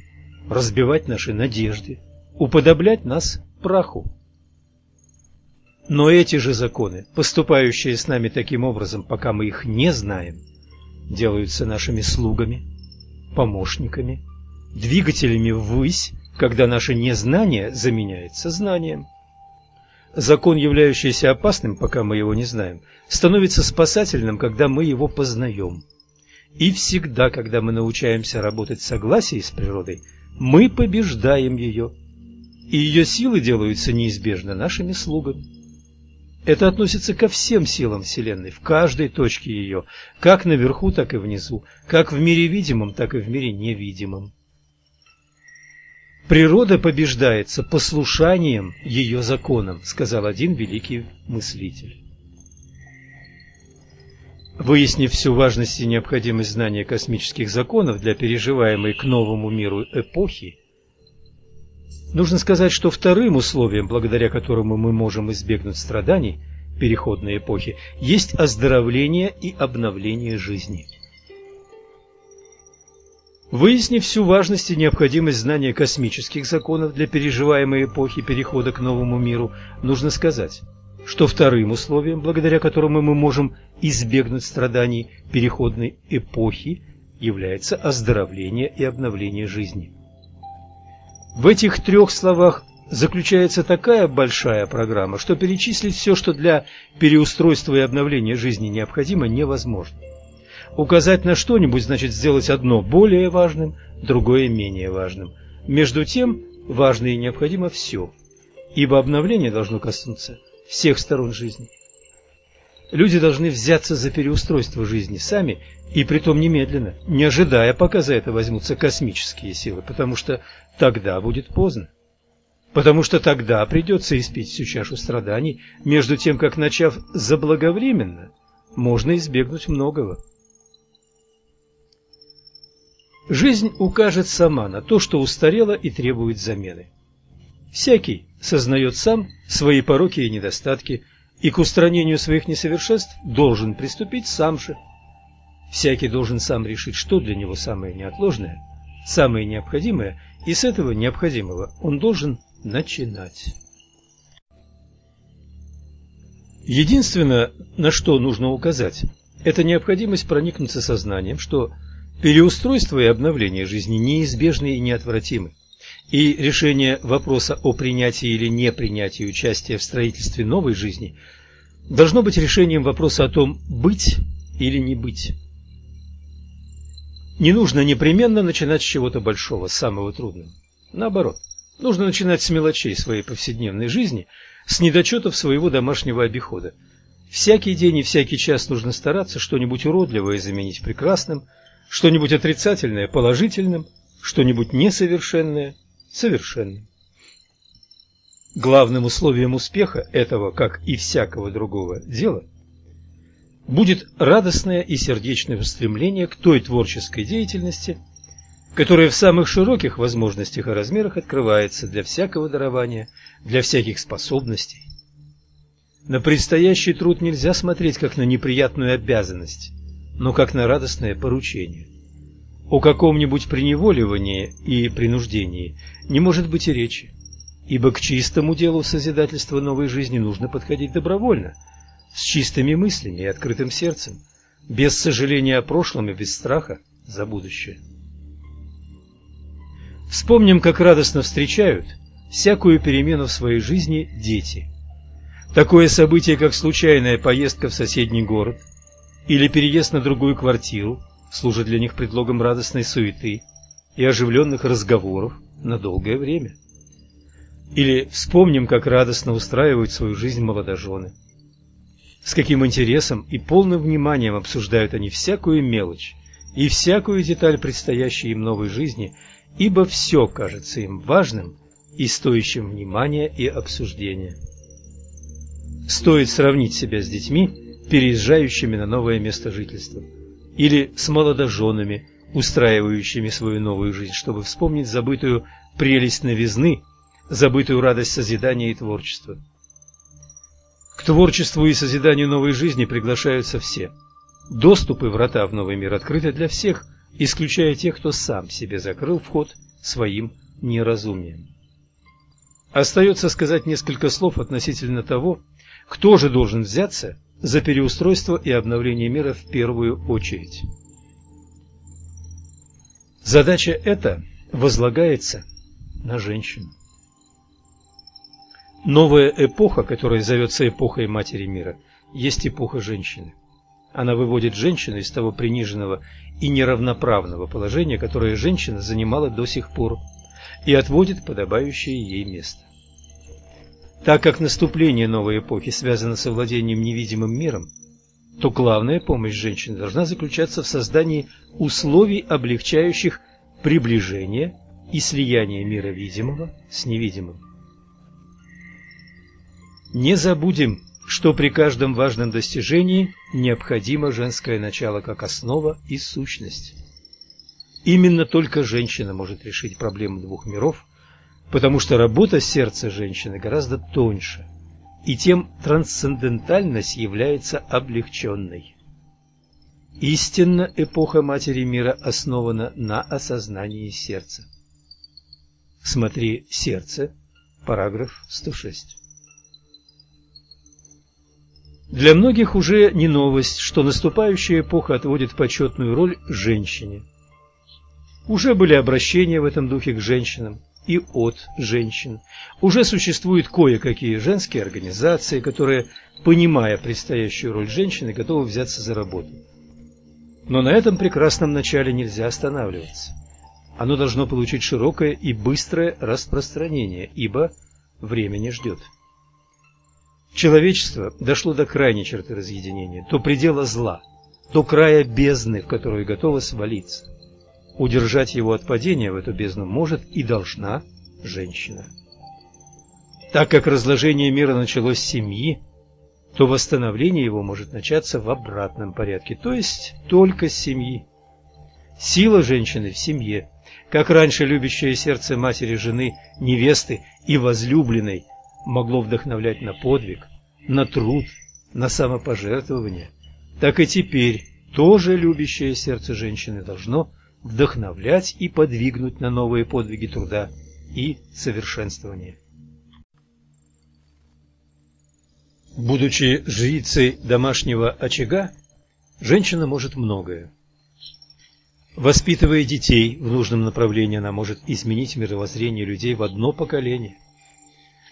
разбивать наши надежды, уподоблять нас праху. Но эти же законы, поступающие с нами таким образом, пока мы их не знаем, делаются нашими слугами, помощниками, двигателями ввысь, когда наше незнание заменяется знанием. Закон, являющийся опасным, пока мы его не знаем, становится спасательным, когда мы его познаем. И всегда, когда мы научаемся работать в согласии с природой, мы побеждаем ее, и ее силы делаются неизбежно нашими слугами. Это относится ко всем силам Вселенной, в каждой точке ее, как наверху, так и внизу, как в мире видимом, так и в мире невидимом. Природа побеждается послушанием ее законам, сказал один великий мыслитель. Выяснив всю важность и необходимость знания космических законов для переживаемой к новому миру эпохи, Нужно сказать, что вторым условием, благодаря которому мы можем избегнуть страданий переходной эпохи, есть оздоровление и обновление жизни. Выяснив всю важность и необходимость знания космических законов для переживаемой эпохи перехода к новому миру, нужно сказать, что вторым условием, благодаря которому мы можем избегнуть страданий переходной эпохи, является оздоровление и обновление жизни. В этих трех словах заключается такая большая программа, что перечислить все, что для переустройства и обновления жизни необходимо, невозможно. Указать на что-нибудь значит сделать одно более важным, другое менее важным. Между тем, важно и необходимо все, ибо обновление должно коснуться всех сторон жизни. Люди должны взяться за переустройство жизни сами, и притом немедленно, не ожидая, пока за это возьмутся космические силы, потому что тогда будет поздно. Потому что тогда придется испить всю чашу страданий, между тем, как, начав заблаговременно, можно избегнуть многого. Жизнь укажет сама на то, что устарело и требует замены. Всякий сознает сам свои пороки и недостатки, и к устранению своих несовершенств должен приступить сам же. Всякий должен сам решить, что для него самое неотложное, самое необходимое, и с этого необходимого он должен начинать. Единственное, на что нужно указать, это необходимость проникнуться сознанием, что переустройство и обновление жизни неизбежны и неотвратимы и решение вопроса о принятии или непринятии участия в строительстве новой жизни должно быть решением вопроса о том, быть или не быть. Не нужно непременно начинать с чего-то большого, самого трудного. Наоборот, нужно начинать с мелочей своей повседневной жизни, с недочетов своего домашнего обихода. Всякий день и всякий час нужно стараться что-нибудь уродливое заменить прекрасным, что-нибудь отрицательное положительным, что-нибудь несовершенное совершенным. Главным условием успеха этого, как и всякого другого дела, будет радостное и сердечное устремление к той творческой деятельности, которая в самых широких возможностях и размерах открывается для всякого дарования, для всяких способностей. На предстоящий труд нельзя смотреть как на неприятную обязанность, но как на радостное поручение. О каком-нибудь преневоливании и принуждении не может быть и речи, ибо к чистому делу созидательства новой жизни нужно подходить добровольно, с чистыми мыслями и открытым сердцем, без сожаления о прошлом и без страха за будущее. Вспомним, как радостно встречают всякую перемену в своей жизни дети. Такое событие, как случайная поездка в соседний город или переезд на другую квартиру, служит для них предлогом радостной суеты и оживленных разговоров на долгое время. Или вспомним, как радостно устраивают свою жизнь молодожены. С каким интересом и полным вниманием обсуждают они всякую мелочь и всякую деталь предстоящей им новой жизни, ибо все кажется им важным и стоящим внимания и обсуждения. Стоит сравнить себя с детьми, переезжающими на новое место жительства – или с молодоженами, устраивающими свою новую жизнь, чтобы вспомнить забытую прелесть новизны, забытую радость созидания и творчества. К творчеству и созиданию новой жизни приглашаются все. Доступы врата в новый мир открыты для всех, исключая тех, кто сам себе закрыл вход своим неразумием. Остается сказать несколько слов относительно того, кто же должен взяться за переустройство и обновление мира в первую очередь. Задача эта возлагается на женщину. Новая эпоха, которая зовется эпохой Матери Мира, есть эпоха женщины. Она выводит женщину из того приниженного и неравноправного положения, которое женщина занимала до сих пор, и отводит подобающее ей место. Так как наступление новой эпохи связано с овладением невидимым миром, то главная помощь женщины должна заключаться в создании условий, облегчающих приближение и слияние мира видимого с невидимым. Не забудем, что при каждом важном достижении необходимо женское начало как основа и сущность. Именно только женщина может решить проблему двух миров, потому что работа сердца женщины гораздо тоньше, и тем трансцендентальность является облегченной. Истинно эпоха Матери Мира основана на осознании сердца. Смотри «Сердце», параграф 106. Для многих уже не новость, что наступающая эпоха отводит почетную роль женщине. Уже были обращения в этом духе к женщинам и от женщин. Уже существуют кое-какие женские организации, которые, понимая предстоящую роль женщины, готовы взяться за работу. Но на этом прекрасном начале нельзя останавливаться. Оно должно получить широкое и быстрое распространение, ибо время не ждет. Человечество дошло до крайней черты разъединения, до предела зла, до края бездны, в которую готово свалиться. Удержать его от падения в эту бездну может и должна женщина. Так как разложение мира началось с семьи, то восстановление его может начаться в обратном порядке, то есть только с семьи. Сила женщины в семье, как раньше любящее сердце матери, жены, невесты и возлюбленной могло вдохновлять на подвиг, на труд, на самопожертвование, так и теперь тоже любящее сердце женщины должно вдохновлять и подвигнуть на новые подвиги труда и совершенствования. Будучи жрицей домашнего очага, женщина может многое. Воспитывая детей в нужном направлении, она может изменить мировоззрение людей в одно поколение.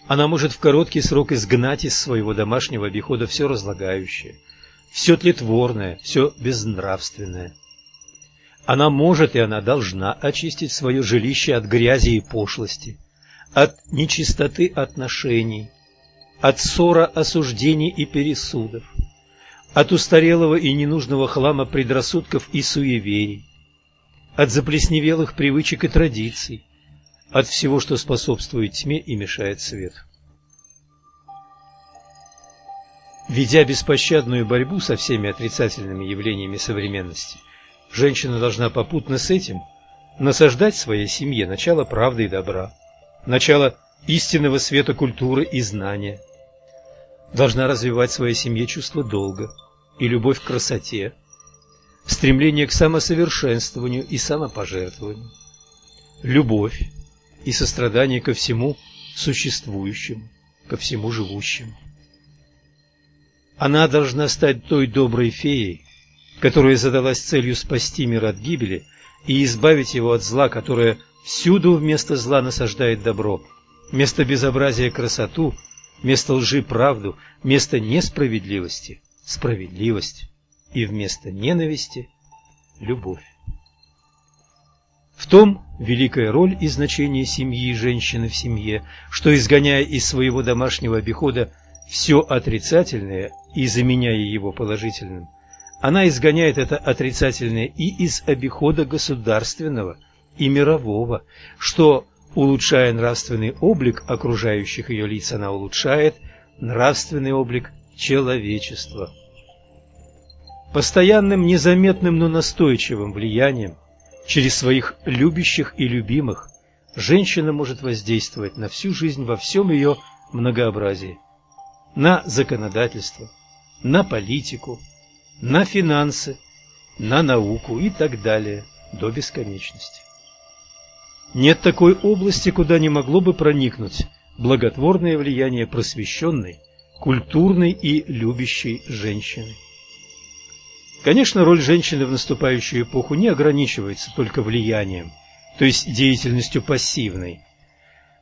Она может в короткий срок изгнать из своего домашнего обихода все разлагающее, все тлетворное, все безнравственное. Она может и она должна очистить свое жилище от грязи и пошлости, от нечистоты отношений, от ссора осуждений и пересудов, от устарелого и ненужного хлама предрассудков и суеверий, от заплесневелых привычек и традиций, от всего, что способствует тьме и мешает свету. Ведя беспощадную борьбу со всеми отрицательными явлениями современности, женщина должна попутно с этим насаждать своей семье начало правды и добра, начало истинного света культуры и знания. Должна развивать в своей семье чувство долга и любовь к красоте, стремление к самосовершенствованию и самопожертвованию, любовь и сострадание ко всему существующему, ко всему живущему. Она должна стать той доброй феей, которая задалась целью спасти мир от гибели и избавить его от зла, которое всюду вместо зла насаждает добро, вместо безобразия красоту, вместо лжи правду, вместо несправедливости справедливость и вместо ненависти любовь. В том великая роль и значение семьи и женщины в семье, что, изгоняя из своего домашнего обихода все отрицательное и заменяя его положительным, она изгоняет это отрицательное и из обихода государственного и мирового, что, улучшая нравственный облик окружающих ее лиц, она улучшает нравственный облик человечества. Постоянным, незаметным, но настойчивым влиянием Через своих любящих и любимых женщина может воздействовать на всю жизнь во всем ее многообразии. На законодательство, на политику, на финансы, на науку и так далее до бесконечности. Нет такой области, куда не могло бы проникнуть благотворное влияние просвещенной, культурной и любящей женщины. Конечно, роль женщины в наступающую эпоху не ограничивается только влиянием, то есть деятельностью пассивной.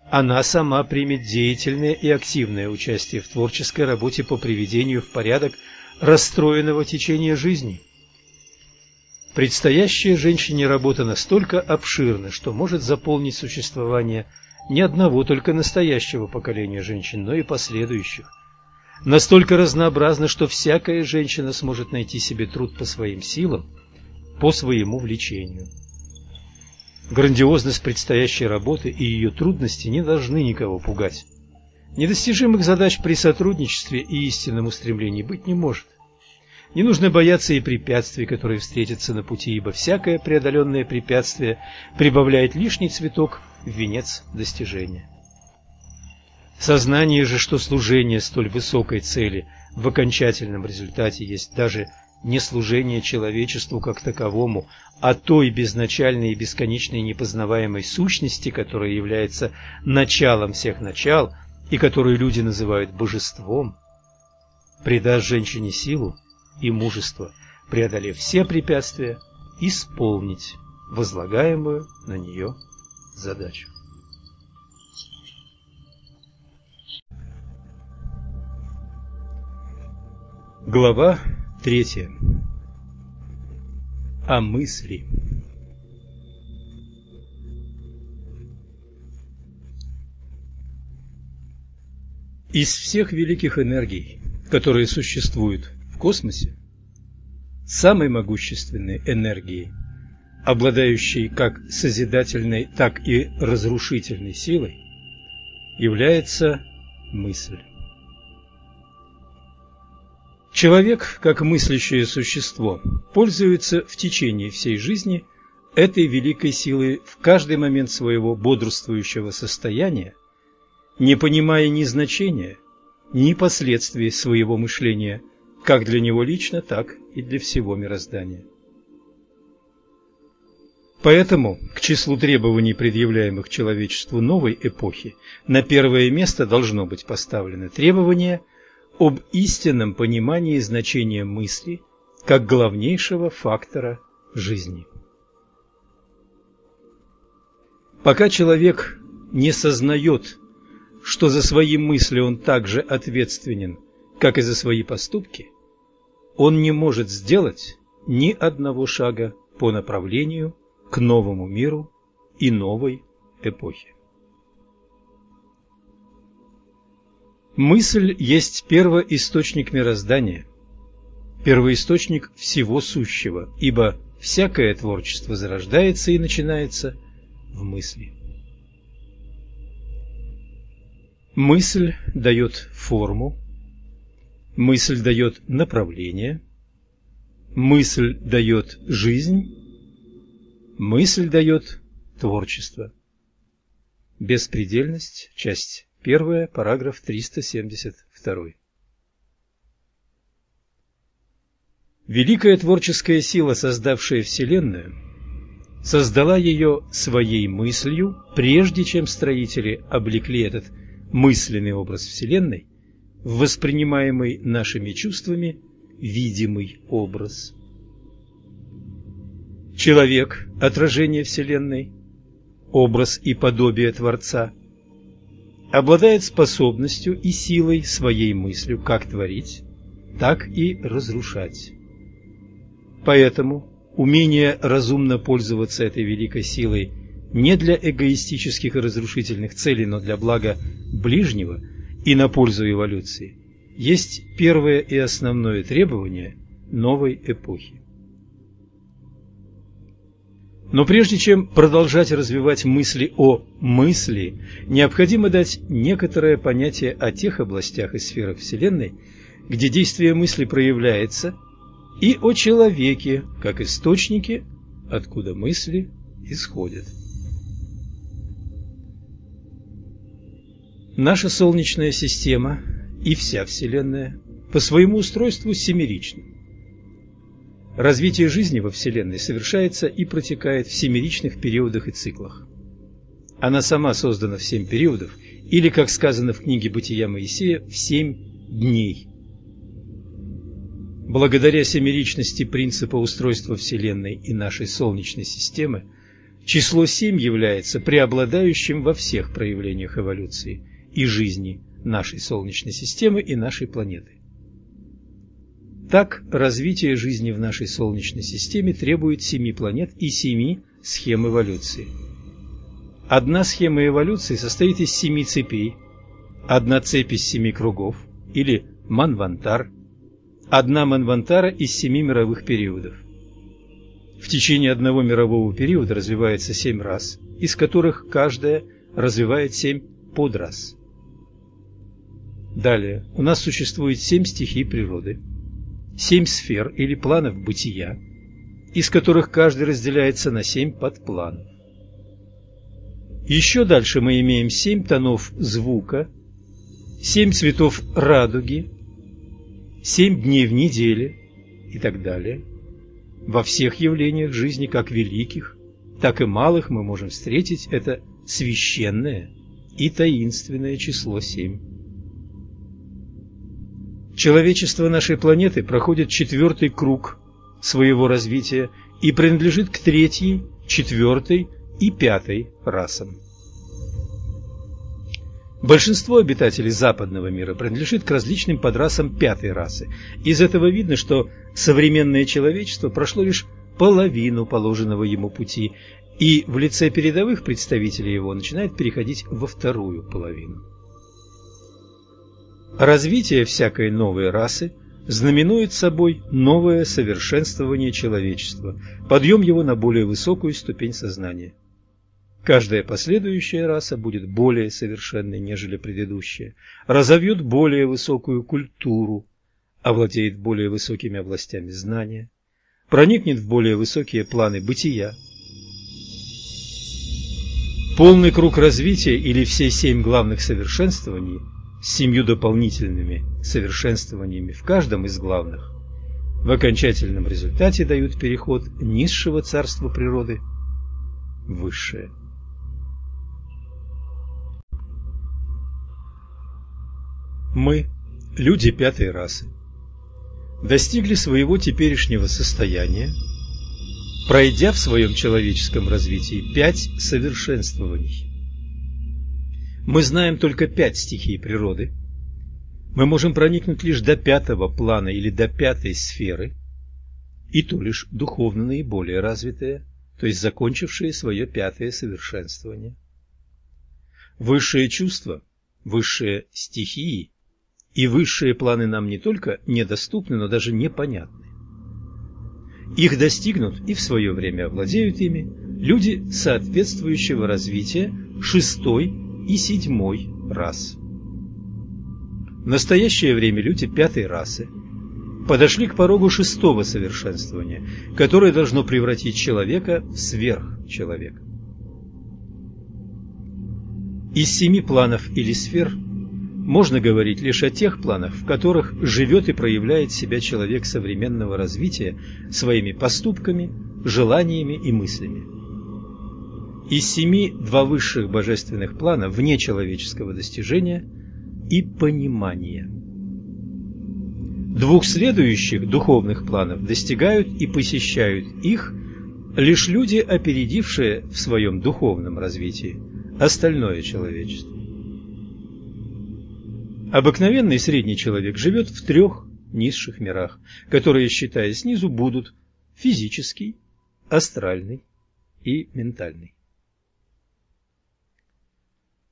Она сама примет деятельное и активное участие в творческой работе по приведению в порядок расстроенного течения жизни. Предстоящая женщине работа настолько обширна, что может заполнить существование не одного только настоящего поколения женщин, но и последующих. Настолько разнообразно, что всякая женщина сможет найти себе труд по своим силам, по своему влечению. Грандиозность предстоящей работы и ее трудности не должны никого пугать. Недостижимых задач при сотрудничестве и истинном устремлении быть не может. Не нужно бояться и препятствий, которые встретятся на пути, ибо всякое преодоленное препятствие прибавляет лишний цветок в венец достижения. Сознание же, что служение столь высокой цели в окончательном результате есть даже не служение человечеству как таковому, а той безначальной и бесконечной непознаваемой сущности, которая является началом всех начал и которую люди называют божеством, придаст женщине силу и мужество, преодолев все препятствия, исполнить возлагаемую на нее задачу. Глава третья. О мысли. Из всех великих энергий, которые существуют в космосе, самой могущественной энергией, обладающей как созидательной, так и разрушительной силой, является мысль. Человек, как мыслящее существо, пользуется в течение всей жизни этой великой силой в каждый момент своего бодрствующего состояния, не понимая ни значения, ни последствий своего мышления, как для него лично, так и для всего мироздания. Поэтому к числу требований, предъявляемых человечеству новой эпохи, на первое место должно быть поставлено требование – об истинном понимании значения мысли как главнейшего фактора жизни. Пока человек не сознает, что за свои мысли он также ответственен, как и за свои поступки, он не может сделать ни одного шага по направлению к новому миру и новой эпохе. Мысль есть первоисточник мироздания, первоисточник всего сущего, ибо всякое творчество зарождается и начинается в мысли. Мысль дает форму, мысль дает направление, мысль дает жизнь, мысль дает творчество. Беспредельность, часть Первое, параграф 372. Великая творческая сила, создавшая Вселенную, создала ее своей мыслью, прежде чем строители облекли этот мысленный образ Вселенной в воспринимаемый нашими чувствами видимый образ. Человек – отражение Вселенной, образ и подобие Творца – обладает способностью и силой своей мыслью как творить, так и разрушать. Поэтому умение разумно пользоваться этой великой силой не для эгоистических и разрушительных целей, но для блага ближнего и на пользу эволюции, есть первое и основное требование новой эпохи. Но прежде чем продолжать развивать мысли о мысли, необходимо дать некоторое понятие о тех областях и сферах Вселенной, где действие мысли проявляется, и о человеке, как источнике, откуда мысли исходят. Наша Солнечная система и вся Вселенная по своему устройству семерична. Развитие жизни во Вселенной совершается и протекает в семеричных периодах и циклах. Она сама создана в семь периодов, или, как сказано в книге «Бытия Моисея», в семь дней. Благодаря семеричности принципа устройства Вселенной и нашей Солнечной системы, число семь является преобладающим во всех проявлениях эволюции и жизни нашей Солнечной системы и нашей планеты. Так, развитие жизни в нашей Солнечной системе требует семи планет и семи схем эволюции. Одна схема эволюции состоит из семи цепей, одна цепь из семи кругов, или манвантар, одна манвантара из семи мировых периодов. В течение одного мирового периода развивается семь рас, из которых каждая развивает семь подрас. Далее, у нас существует семь стихий природы, семь сфер или планов бытия, из которых каждый разделяется на семь подпланов. Еще дальше мы имеем семь тонов звука, семь цветов радуги, семь дней в неделе и так далее. Во всех явлениях жизни, как великих, так и малых, мы можем встретить это священное и таинственное число семь. Человечество нашей планеты проходит четвертый круг своего развития и принадлежит к третьей, четвертой и пятой расам. Большинство обитателей западного мира принадлежит к различным подрасам пятой расы. Из этого видно, что современное человечество прошло лишь половину положенного ему пути, и в лице передовых представителей его начинает переходить во вторую половину. Развитие всякой новой расы знаменует собой новое совершенствование человечества, подъем его на более высокую ступень сознания. Каждая последующая раса будет более совершенной, нежели предыдущая, разовьет более высокую культуру, овладеет более высокими областями знания, проникнет в более высокие планы бытия. Полный круг развития или все семь главных совершенствований семью дополнительными совершенствованиями в каждом из главных в окончательном результате дают переход низшего царства природы в высшее. Мы, люди пятой расы, достигли своего теперешнего состояния, пройдя в своем человеческом развитии пять совершенствований. Мы знаем только пять стихий природы. Мы можем проникнуть лишь до пятого плана или до пятой сферы, и то лишь духовно наиболее развитые, то есть закончившие свое пятое совершенствование. Высшие чувства, высшие стихии и высшие планы нам не только недоступны, но даже непонятны. Их достигнут и в свое время овладеют ими люди соответствующего развития шестой и седьмой рас. В настоящее время люди пятой расы подошли к порогу шестого совершенствования, которое должно превратить человека в сверхчеловека. Из семи планов или сфер – можно говорить лишь о тех планах, в которых живет и проявляет себя человек современного развития своими поступками, желаниями и мыслями. Из семи два высших божественных плана вне человеческого достижения и понимания. Двух следующих духовных планов достигают и посещают их лишь люди, опередившие в своем духовном развитии остальное человечество. Обыкновенный средний человек живет в трех низших мирах, которые, считая снизу, будут физический, астральный и ментальный.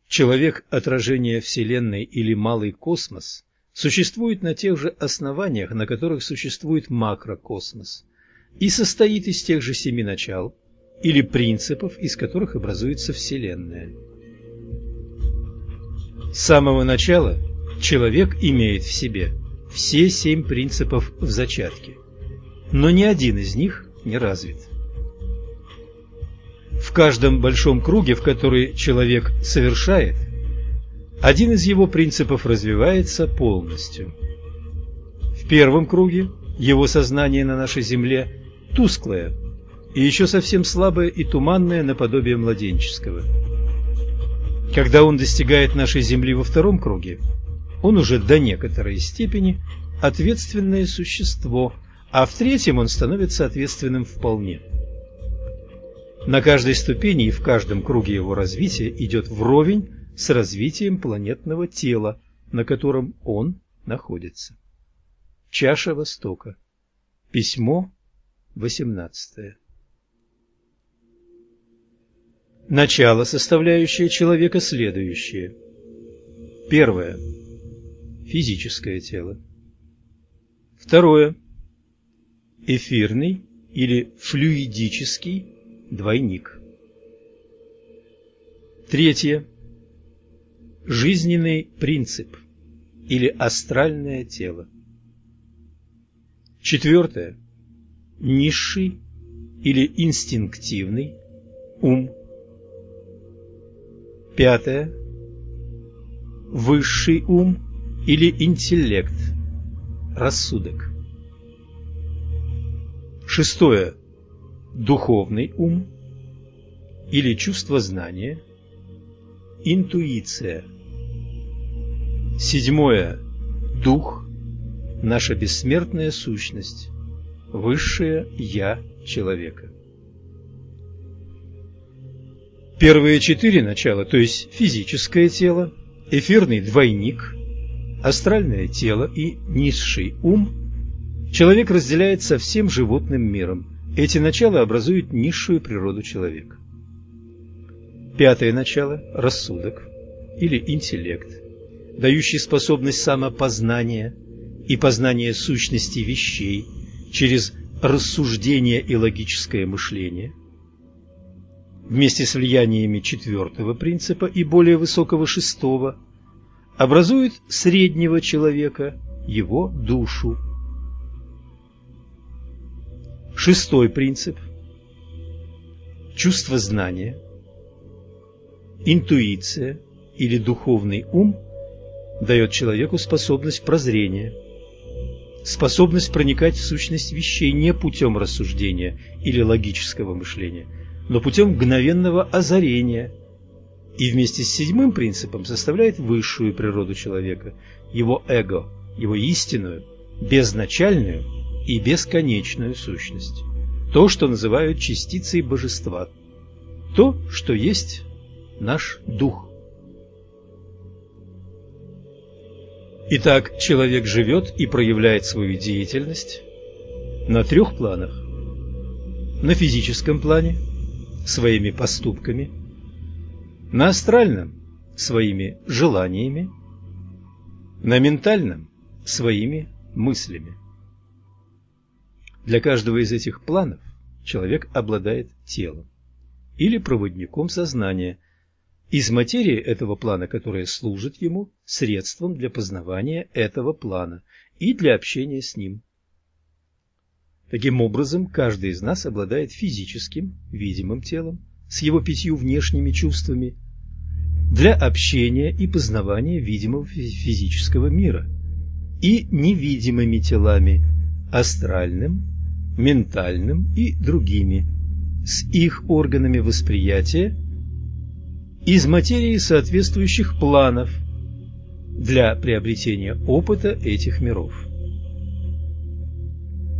Человек – отражение Вселенной или малый космос – существует на тех же основаниях, на которых существует макрокосмос, и состоит из тех же семи начал или принципов, из которых образуется Вселенная. С самого начала Человек имеет в себе все семь принципов в зачатке, но ни один из них не развит. В каждом большом круге, в который человек совершает, один из его принципов развивается полностью. В первом круге его сознание на нашей Земле тусклое и еще совсем слабое и туманное наподобие младенческого. Когда он достигает нашей Земли во втором круге, он уже до некоторой степени ответственное существо, а в третьем он становится ответственным вполне. На каждой ступени и в каждом круге его развития идет вровень с развитием планетного тела, на котором он находится. Чаша Востока. Письмо 18. Начало, составляющее человека, следующее. Первое. Физическое тело. Второе. Эфирный или флюидический двойник. Третье. Жизненный принцип или астральное тело. Четвертое. Низший или инстинктивный ум. Пятое. Высший ум или интеллект, рассудок. Шестое. Духовный ум или чувство знания, интуиция. Седьмое. Дух, наша бессмертная сущность, высшее Я человека. Первые четыре начала, то есть физическое тело, эфирный двойник, астральное тело и низший ум, человек разделяет со всем животным миром. Эти начала образуют низшую природу человека. Пятое начало – рассудок или интеллект, дающий способность самопознания и познания сущности вещей через рассуждение и логическое мышление – вместе с влияниями четвертого принципа и более высокого шестого образует среднего человека, его душу. Шестой принцип – чувство знания, интуиция или духовный ум дает человеку способность прозрения, способность проникать в сущность вещей не путем рассуждения или логического мышления – но путем мгновенного озарения, и вместе с седьмым принципом составляет высшую природу человека, его эго, его истинную, безначальную и бесконечную сущность. То, что называют частицей божества. То, что есть наш дух. Итак, человек живет и проявляет свою деятельность на трех планах. На физическом плане – своими поступками, на астральном – своими желаниями, на ментальном – своими мыслями. Для каждого из этих планов человек обладает телом или проводником сознания из материи этого плана, которая служит ему средством для познавания этого плана и для общения с ним. Таким образом, каждый из нас обладает физическим, видимым телом, с его пятью внешними чувствами, для общения и познавания видимого физического мира, и невидимыми телами, астральным, ментальным и другими, с их органами восприятия из материи соответствующих планов для приобретения опыта этих миров.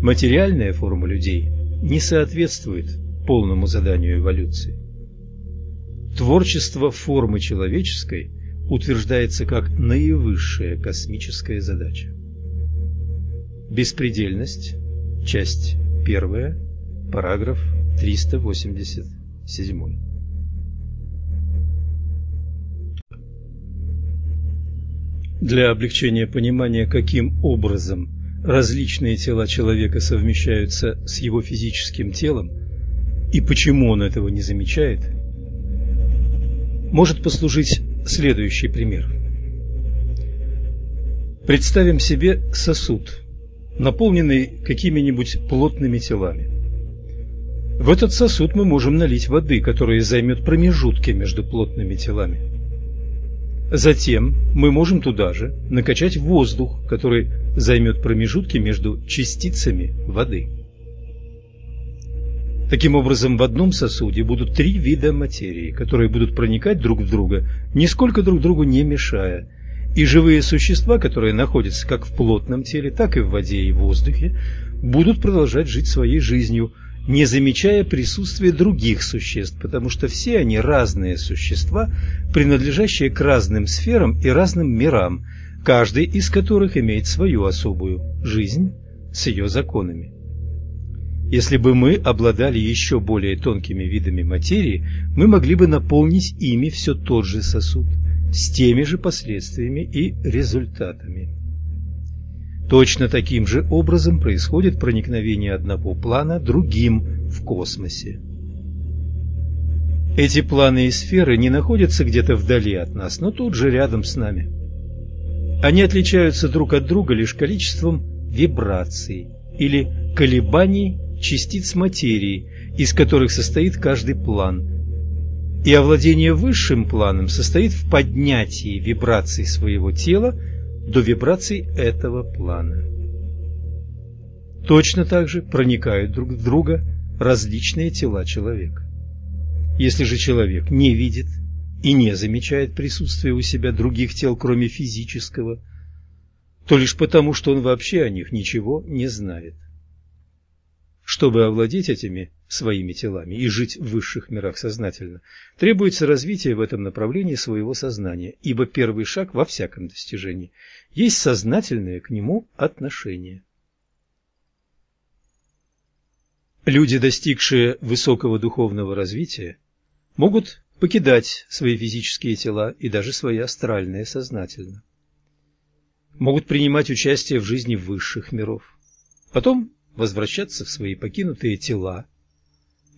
Материальная форма людей не соответствует полному заданию эволюции. Творчество формы человеческой утверждается как наивысшая космическая задача. Беспредельность, часть 1, параграф 387. Для облегчения понимания, каким образом различные тела человека совмещаются с его физическим телом, и почему он этого не замечает, может послужить следующий пример. Представим себе сосуд, наполненный какими-нибудь плотными телами. В этот сосуд мы можем налить воды, которая займет промежутки между плотными телами. Затем мы можем туда же накачать воздух, который займет промежутки между частицами воды. Таким образом, в одном сосуде будут три вида материи, которые будут проникать друг в друга, нисколько друг другу не мешая. И живые существа, которые находятся как в плотном теле, так и в воде и воздухе, будут продолжать жить своей жизнью, не замечая присутствия других существ, потому что все они разные существа, принадлежащие к разным сферам и разным мирам, каждый из которых имеет свою особую жизнь с ее законами. Если бы мы обладали еще более тонкими видами материи, мы могли бы наполнить ими все тот же сосуд, с теми же последствиями и результатами. Точно таким же образом происходит проникновение одного плана другим в космосе. Эти планы и сферы не находятся где-то вдали от нас, но тут же рядом с нами. Они отличаются друг от друга лишь количеством вибраций или колебаний частиц материи, из которых состоит каждый план. И овладение высшим планом состоит в поднятии вибраций своего тела до вибраций этого плана. Точно так же проникают друг в друга различные тела человека. Если же человек не видит и не замечает присутствия у себя других тел, кроме физического, то лишь потому, что он вообще о них ничего не знает. Чтобы овладеть этими своими телами и жить в высших мирах сознательно, требуется развитие в этом направлении своего сознания, ибо первый шаг во всяком достижении есть сознательное к нему отношение. Люди, достигшие высокого духовного развития, могут покидать свои физические тела и даже свои астральные сознательно. Могут принимать участие в жизни высших миров. Потом возвращаться в свои покинутые тела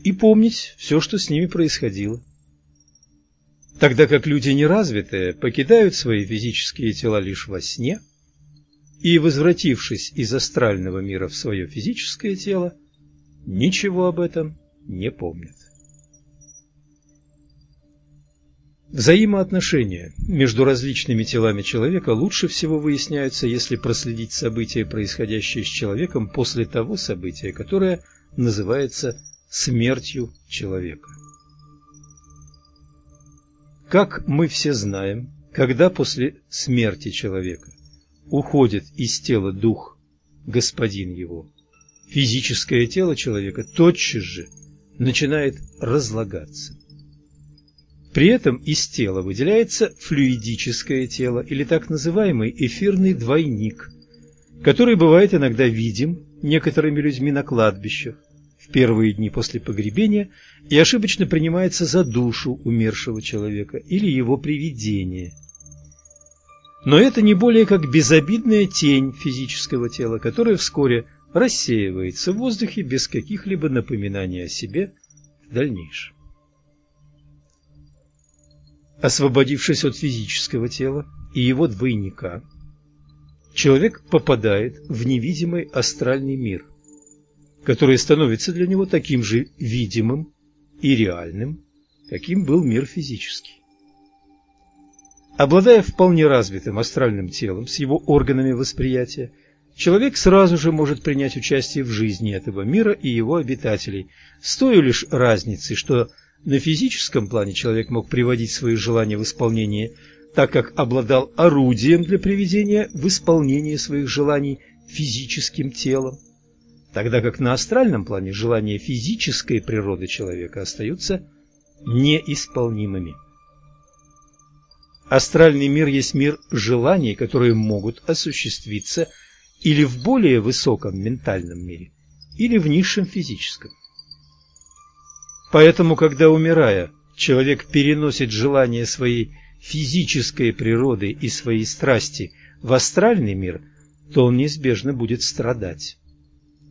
и помнить все, что с ними происходило. Тогда как люди неразвитые покидают свои физические тела лишь во сне и, возвратившись из астрального мира в свое физическое тело, ничего об этом не помнят. Взаимоотношения между различными телами человека лучше всего выясняются, если проследить события, происходящие с человеком после того события, которое называется смертью человека. Как мы все знаем, когда после смерти человека уходит из тела дух, господин его, физическое тело человека тотчас же начинает разлагаться. При этом из тела выделяется флюидическое тело или так называемый эфирный двойник, который бывает иногда видим некоторыми людьми на кладбищах в первые дни после погребения и ошибочно принимается за душу умершего человека или его привидение. Но это не более как безобидная тень физического тела, которая вскоре рассеивается в воздухе без каких-либо напоминаний о себе в дальнейшем. Освободившись от физического тела и его двойника, человек попадает в невидимый астральный мир, который становится для него таким же видимым и реальным, каким был мир физический. Обладая вполне развитым астральным телом с его органами восприятия, человек сразу же может принять участие в жизни этого мира и его обитателей, с той лишь разницей, что на физическом плане человек мог приводить свои желания в исполнение, так как обладал орудием для приведения в исполнение своих желаний физическим телом, тогда как на астральном плане желания физической природы человека остаются неисполнимыми. Астральный мир есть мир желаний, которые могут осуществиться или в более высоком ментальном мире, или в низшем физическом. Поэтому, когда умирая, человек переносит желание своей физической природы и своей страсти в астральный мир, то он неизбежно будет страдать.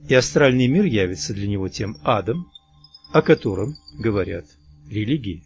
И астральный мир явится для него тем адом, о котором говорят религии.